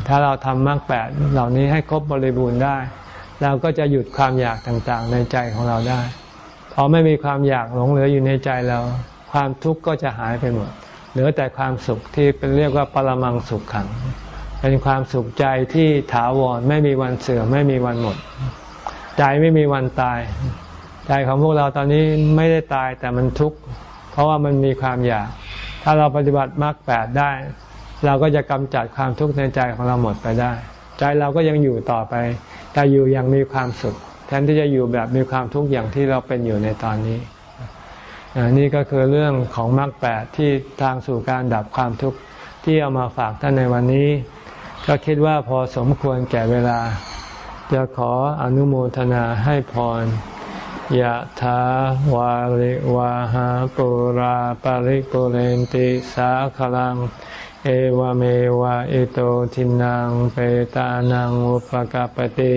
ถ้าเราทำมรรคแปดเหล่านี้ให้ครบบริบูรณ์ได้ เราก็จะหยุดความอยากต่างๆ ในใจของเราได้ พอไม่มีความอยากหลงเหลืออยู่ในใจเรา ความทุกข์ก็จะหายไปหมด เหลือแต่ความสุขที่เป็นเรียกว่าปรมังสุขขัง เป็นความสุขใจที่ถาวรไม่มีวันเสื่อมไม่มีวันหมด ใจไม่มีวันตาย ใจของพวกเราตอนนี้ไม่ได้ตายแต่มันทุกข์เพราะว่ามันมีความอยาก ถ้าเราปฏิบัติมรรคแปดได้ เราก็จะกำจัดความทุกข์ในใจของเราหมดไปได้ ใจเราก็ยังอยู่ต่อไป แต่อยู่ย่างมีความสุข แทนที่จะอยู่แบบมีความทุกข์อย่างที่เราเป็นอยู่ในตอนนี้นี่ก็คือเรื่องของมรรคแปดที่ทางสู่การดับความทุกข์ที่เอามาฝากท่านในวันนี้ ก็คิดว่าพอสมควรแก่เวลา จะขออนุโมทนาให้พรยะถาวาริวาหาปุราปาริปุเรนติสาขลัง เอวเมวะอิโตทินังเปตานังอุปกปติ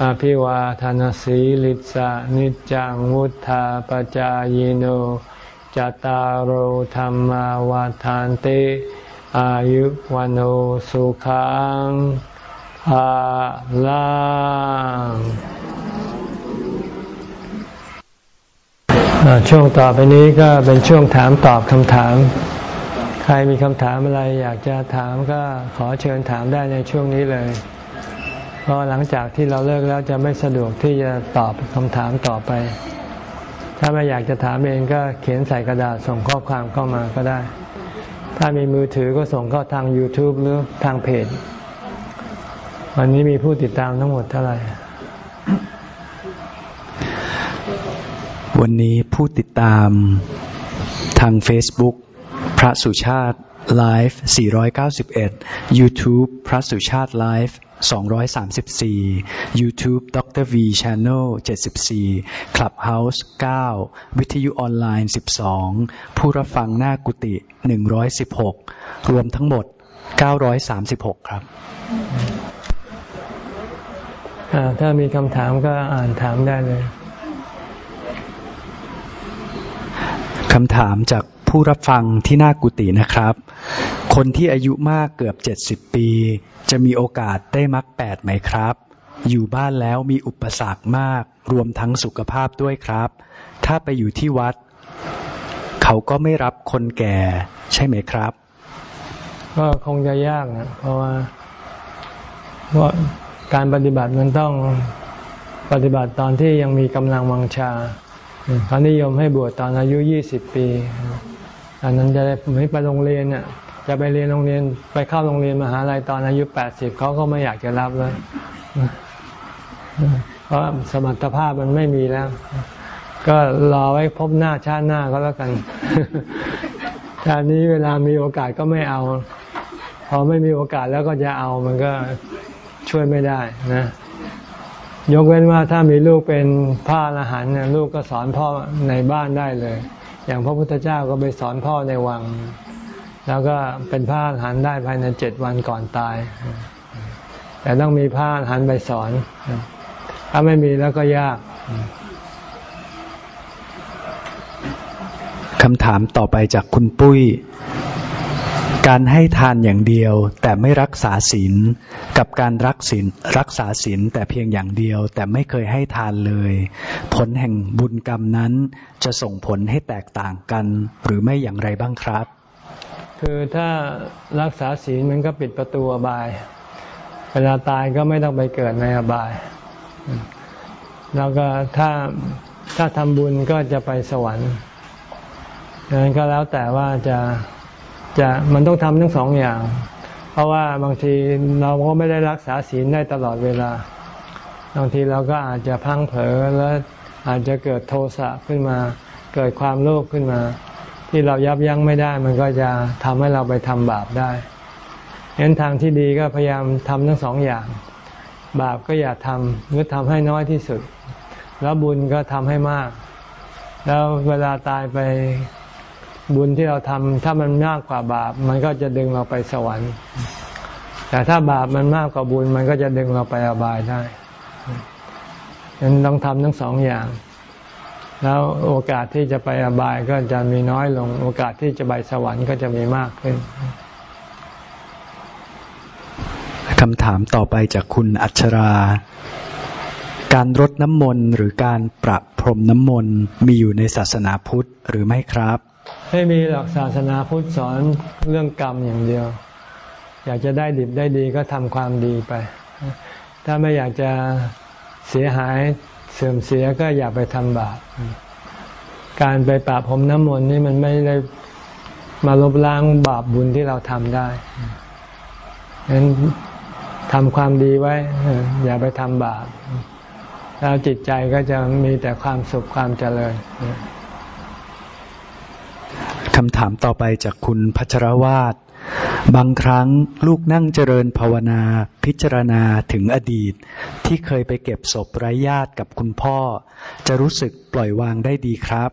อภิวาทานสีลิสานิจังวุธาปจายโนจตารโหธรรมวาทานติ อายุวันโอสุขังภาลังช่วงต่อไปนี้ก็เป็นช่วงถามตอบคำถาม ใครมีคำถามอะไรอยากจะถามก็ขอเชิญถามได้ในช่วงนี้เลย เพราะหลังจากที่เราเลิกแล้วจะไม่สะดวกที่จะตอบคำถามต่อไป ถ้าไม่อยากจะถามเองก็เขียนใส่กระดาษส่งข้อความเข้ามาก็ได้ ถ้ามีมือถือก็ส่งเข้าทาง YouTube หรือทางเพจ วันนี้มีผู้ติดตามทั้งหมดเท่าไหร่ วันนี้ผู้ติดตามทาง Facebook พระสุชาติไลฟ์491 YouTube พระสุชาติไลฟ์ 234 YouTube ดร V Channel 74 Clubhouse 9 วิทยุออนไลน์ 12 ผู้รับฟังหน้ากุฏิ116 รวมทั้งหมด 936 ครับ ถ้ามีคำถามก็อ่านถามได้เลยคำถามจากผู้รับฟังที่หน้ากุฏินะครับ คนที่อายุมากเกือบ 70 ปี จะมีโอกาสได้มรรคแปดไหมครับ อยู่บ้านแล้วมีอุปสรรคมาก รวมทั้งสุขภาพด้วยครับ ถ้าไปอยู่ที่วัด เขาก็ไม่รับคนแก่ใช่ไหมครับ ก็คงจะยากนะเพราะว่าเพราการปฏิบัติมันต้องปฏิบัติตอนที่ยังมีกำลังวังชาเขานิยมให้บวชตอนอายุยี่สิบปีอันนั้นจะได้ไม่ไปโรงเรียนเนี่ย จะไปเรียนโรงเรียนไปเข้าโรงเรียนมหาลัยตอนอายุแปดสิบเขาก็ไม่อยากจะรับเลยเพราะสมรรถภาพมันไม่มีแล้ว ก็รอไว้พบหน้าชาติหน้าก็แล้วกันชาตินี้เวลามีโอกาสก็ไม่เอา พอไม่มีโอกาสแล้วก็จะเอามันก็ช่วยไม่ได้นะยกเว้นว่าถ้ามีลูกเป็นพระอรหันต์ลูกก็สอนพ่อในบ้านได้เลย อย่างพระพุทธเจ้าก็ไปสอนพ่อในวัง แล้วก็เป็นพระอรหันต์ได้ภายในเจ็ดวันก่อนตาย แต่ต้องมีพระอรหันต์ไปสอน ถ้าไม่มีแล้วก็ยากคำถามต่อไปจากคุณปุ้ย การให้ทานอย่างเดียว แต่ไม่รักษาศีลกับการรักศีลรักษาศีลแต่เพียงอย่างเดียว แต่ไม่เคยให้ทานเลย ผลแห่งบุญกรรมนั้นจะส่งผลให้แตกต่างกัน หรือไม่อย่างไรบ้างครับ คือถ้ารักษาศีลมันก็ปิดประตูอบาย เวลาตายก็ไม่ต้องไปเกิดในอบาย แล้วก็ถ้าถ้าทำบุญก็จะไปสวรรค์ดังนั้นก็แล้วแต่ว่าจะจะมันต้องทำทั้งสองอย่าง เพราะว่าบางทีเราก็ไม่ได้รักษาศีลได้ตลอดเวลา บางทีเราก็อาจจะพังเผลอแล้วอาจจะเกิดโทสะขึ้นมา เกิดความโลภขึ้นมา ที่เรายับยั้งไม่ได้ มันก็จะทำให้เราไปทำบาปได้เห็นทางที่ดีก็พยายามทำทั้งสองอย่าง บาปก็อย่าทำหรือทำให้น้อยที่สุด แล้วบุญก็ทำให้มาก แล้วเวลาตายไปบุญที่เราทำถ้ามันมากกว่าบาป มันก็จะดึงเราไปสวรรค์ แต่ถ้าบาปมันมากกว่าบุญ มันก็จะดึงเราไปอบายได้ฉะนั้นต้องทำทั้งสองอย่าง แล้วโอกาสที่จะไปอบายก็จะมีน้อยลง โอกาสที่จะไปสวรรค์ก็จะมีมากขึ้นคำถามต่อไปจากคุณอัชรา การรดน้ำมนต์หรือการประพรมน้ำมนต์มีอยู่ในศาสนาพุทธหรือไม่ครับ ไม่มีหลักศาสนาพุทธสอนเรื่องกรรมอย่างเดียว อยากจะได้ดิบได้ดีก็ทำความดีไป ถ้าไม่อยากจะเสียหาย เสื่อมเสียก็อย่าไปทำบาปการไปปราบผมน้ำมนต์นี่มันไม่ได้มาลบล้างบาปบุญที่เราทำได้ฉะนั้นทำความดีไว้ อย่าไปทำบาปแล้วจิตใจก็จะมีแต่ความสุขความเจริญคำถามต่อไปจากคุณพัชรวาด บางครั้งลูกนั่งเจริญภาวนาพิจารณาถึงอดีต ที่เคยไปเก็บศพไร้ญาติกับคุณพ่อ จะรู้สึกปล่อยวางได้ดีครับ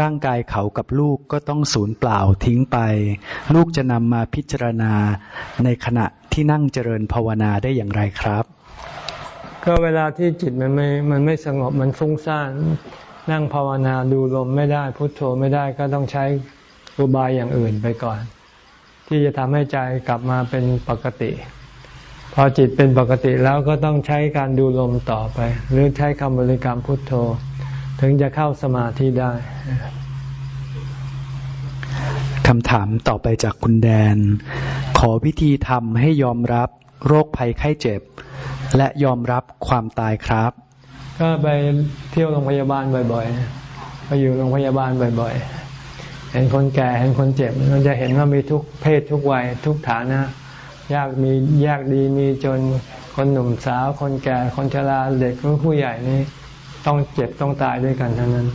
ร่างกายเขากับลูกก็ต้องสูญเปล่าทิ้งไป ลูกจะนำมาพิจารณาในขณะที่นั่งเจริญภาวนาได้อย่างไรครับ ก็เวลาที่จิตมันไม่มันไม่สงบมันฟุ้งซ่านนั่งภาวนาดูลมไม่ได้พุทโธไม่ได้ก็ต้องใช้อุบายอย่างอื่นไปก่อน ที่จะทำให้ใจกลับมาเป็นปกติ พอจิตเป็นปกติแล้วก็ต้องใช้การดูลมต่อไป หรือใช้คำบริกรรมพุทโธ ถึงจะเข้าสมาธิได้คำถามต่อไปจากคุณแดน ขอวิธีทำให้ยอมรับโรคภัยไข้เจ็บ และยอมรับความตายครับ ก็ไปเที่ยวโรงพยาบาลบ่อยๆ ไปอยู่โรงพยาบาลบ่อยๆเห็นคนแก่เห็นคนเจ็บมันจะเห็นว่ามีทุกเพศทุกวัยทุกฐานะยากมียากดีมีจนคนหนุ่มสาว คนแก่คนชราเด็กผู้ใหญ่นี่ต้องเจ็บต้องตายด้วยกันทั้งนั้น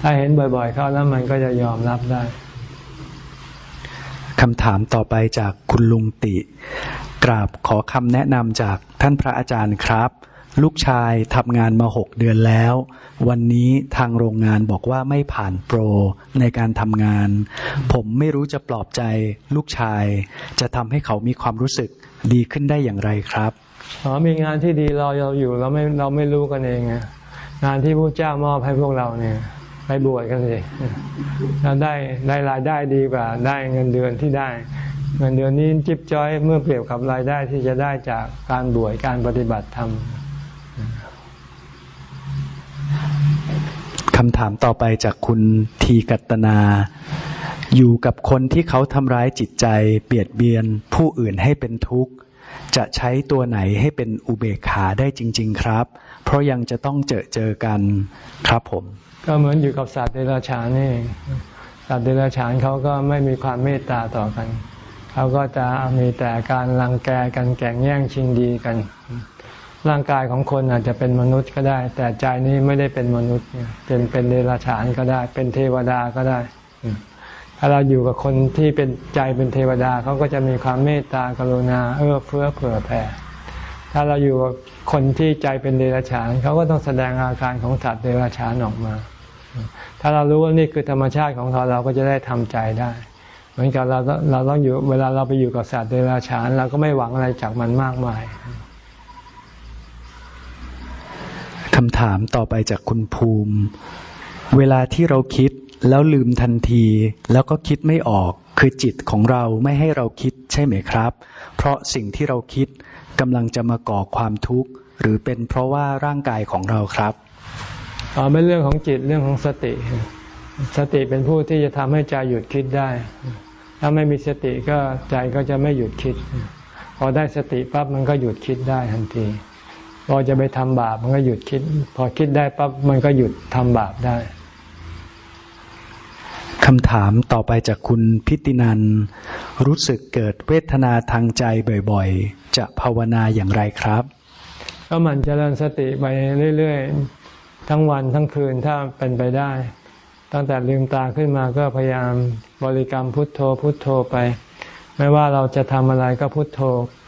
ถ้าเห็นบ่อยๆ เข้าแล้วมันก็จะยอมรับได้คำถามต่อไปจากคุณลุงติ กราบขอคำแนะนำจากท่านพระอาจารย์ครับ ลูกชายทำงานมาหกเดือนแล้ว วันนี้ทางโรงงานบอกว่าไม่ผ่านโปรในการทำงาน ผมไม่รู้จะปลอบใจลูกชาย จะทำให้เขามีความรู้สึกดีขึ้นได้อย่างไรครับอ๋อมีงานที่ดีรอเราอยู่เราไม่เราไม่รู้กันเองงานที่พระเจ้ามอบให้พวกเราเนี่ยไปบวชกันสิแล้วได้ได้รายได้ดีกว่า ได้เงินเดือนที่ได้ เงินเดือนนี้จิ๊บจ้อยเมื่อเปรียบกับรายได้ที่จะได้จากการบวชการปฏิบัติธรรมำถามต่อไปจากคุณทีกัตนา อยู่กับคนที่เขาทำร้ายจิตใจเบียดเบียนผู้อื่นให้เป็นทุกข์ จะใช้ตัวไหนให้เป็นอุเบกขาได้จริง ๆ ครับ เพราะยังจะต้องเจอเจอกันครับผม ก็เหมือนอยู่กับสัตว์เดรัจฉานนี่สัตว์เดรัจฉานเขาก็ไม่มีความเมตตาต่อกัน เขาก็จะมีแต่การรังแกกันแก่งแย่งชิงดีกัน ร่างกายของคนอาจจะเป็นมนุษย์ก็ได้ แต่ใจนี้ไม่ได้เป็นมนุษย์เป็นเป็นเดรัจฉานก็ได้ เป็นเทวดาก็ได้ ถ้าเราอยู่กับคนที่เป็นใจเป็นเทวดาเขาก็จะมีความเมตตากรุณาเอื้อเฟื้อเผื่อแผ่ถ้าเราอยู่กับคนที่ใจเป็นเดรัจฉานเขาก็ต้องแสดงอาการของสัตว์เดรัจฉานออกมา ถ้าเรารู้ว่านี่คือธรรมชาติของเราเราก็จะได้ทำใจได้ เหมือนกับเราเราต้องอยู่เวลาเราไปอยู่กับสัตว์เดรัจฉานเราก็ไม่หวังอะไรจากมันมากมายคำถามต่อไปจากคุณภูมิ เวลาที่เราคิดแล้วลืมทันที แล้วก็คิดไม่ออกคือจิตของเราไม่ให้เราคิดใช่ไหมครับ เพราะสิ่งที่เราคิดกำลังจะมาก่อความทุกข์ หรือเป็นเพราะว่าร่างกายของเราครับอ๋อเป็นเรื่องของจิตเรื่องของสติ สติเป็นผู้ที่จะทำให้ใจหยุดคิดได้ ถ้าไม่มีสติก็ใจก็จะไม่หยุดคิด พอได้สติปั๊บมันก็หยุดคิดได้ทันที พอจะไปทำบาปมันก็หยุดคิด พอคิดได้ปั๊บมันก็หยุดทำบาปได้คำถามต่อไปจากคุณพิตินัน รู้สึกเกิดเวทนาทางใจบ่อยๆ จะภาวนาอย่างไรครับก็มันเจริญสติไปเรื่อยทั้งวันทั้งคืนถ้าเป็นไปได้ ตั้งแต่ลืมตาขึ้นมาก็พยายามบริกรรมพุทโธพุทโธไป ไม่ว่าเราจะทำอะไรก็พุทโธ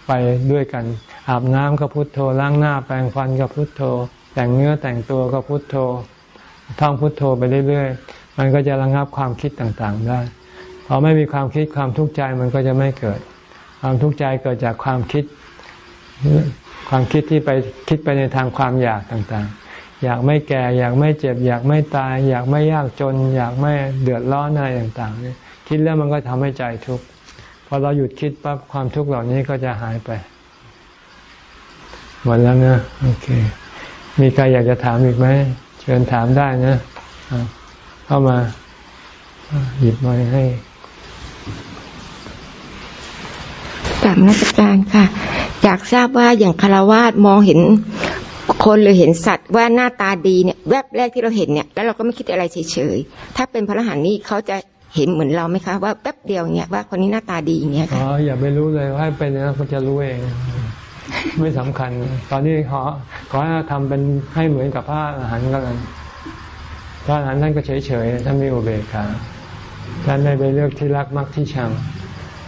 ไปด้วยกัน อาบน้ำก็พุทโธล้างหน้าแปรงฟันก็พุทโธ แต่งเนื้อแต่งตัวก็พุทโธท่องพุทโธไปเรื่อยๆ มันก็จะระงับความคิดต่างๆได้พอไม่มีความคิดความทุกข์ใจมันก็จะไม่เกิด ความทุกข์ใจเกิดจากความคิด ความคิดที่ไปคิดไปในทางความอยากต่างๆ อยากไม่แก่ อยากไม่เจ็บ อยากไม่ตาย อยากไม่ยากจน อยากไม่เดือดร้อนอะไรต่างๆนี่คิดแล้วมันก็ทำให้ใจทุกข์พอเราหยุดคิดปั๊บความทุกข์เหล่านี้ก็จะหายไป หมดแล้วนะโอเค มีใครอยากจะถามอีกไหมเชิญถามได้นะเข้ามาหยิบมาให้กลับนักการค่ะ อยากทราบว่าอย่างคารวาสมองเห็นคนหรือเห็นสัตว์ว่าหน้าตาดีเนี่ยแวบแรกที่เราเห็นเนี่ย แล้วเราก็ไม่คิดอะไรเฉยๆถ้าเป็นพระอรหันต์นี่เขาจะเห็นเหมือนเราไหมคะ ว่าแป๊บเดียวเนี่ยว่าคนนี้หน้าตาดีอย่างเงี้ยค่ะอ๋ออย่าไปรู้เลยว่าเป็นนะเขาจะรู้เอง ไม่สำคัญ ตอนนี้ขอขอให้ทำเป็นให้เหมือนกับพระอรหันต์ก็แล้วพระอรหันต์ท่านก็เฉยๆท่านมีอุเบกขาท่านไม่ไปเลือกที่รักมักที่ชัง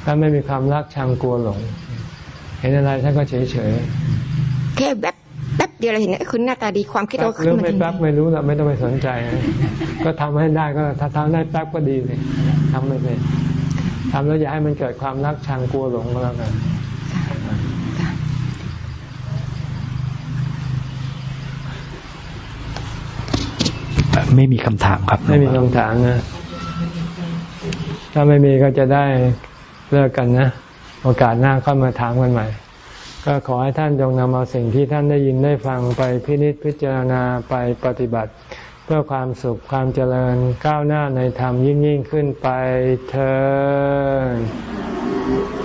ท่านไม่มีความรักชังกลัวหลง เห็นอะไรท่านก็เฉยๆแค่แบบแป๊บเดียวเราเห็นคุณหน้าตาดีความคิดเราขึ้นมาไม่แป๊บไม่รู้ละไม่ต้องไปสนใจ ก็ทำให้ได้ก็ถ้าทำได้แป๊บก็ดีเลยทำไม่เป็นทำแล้วอย่าให้มันเกิดความรักชังกลัวหลงก็แล้วกัน ไม่มีคำถามครับ ไม่มีคำถามนะ ถ้าไม่มีก็จะได้เลิกกันนะ โอกาสหน้าเข้ามาถามกันใหม่ ก็ขอให้ท่านจงนำเอาสิ่งที่ท่านได้ยินได้ฟังไปพินิจพิจารณาไปปฏิบัติ เพื่อความสุขความเจริญก้าวหน้าในธรรมยิ่งยิ่งขึ้นไปเธอ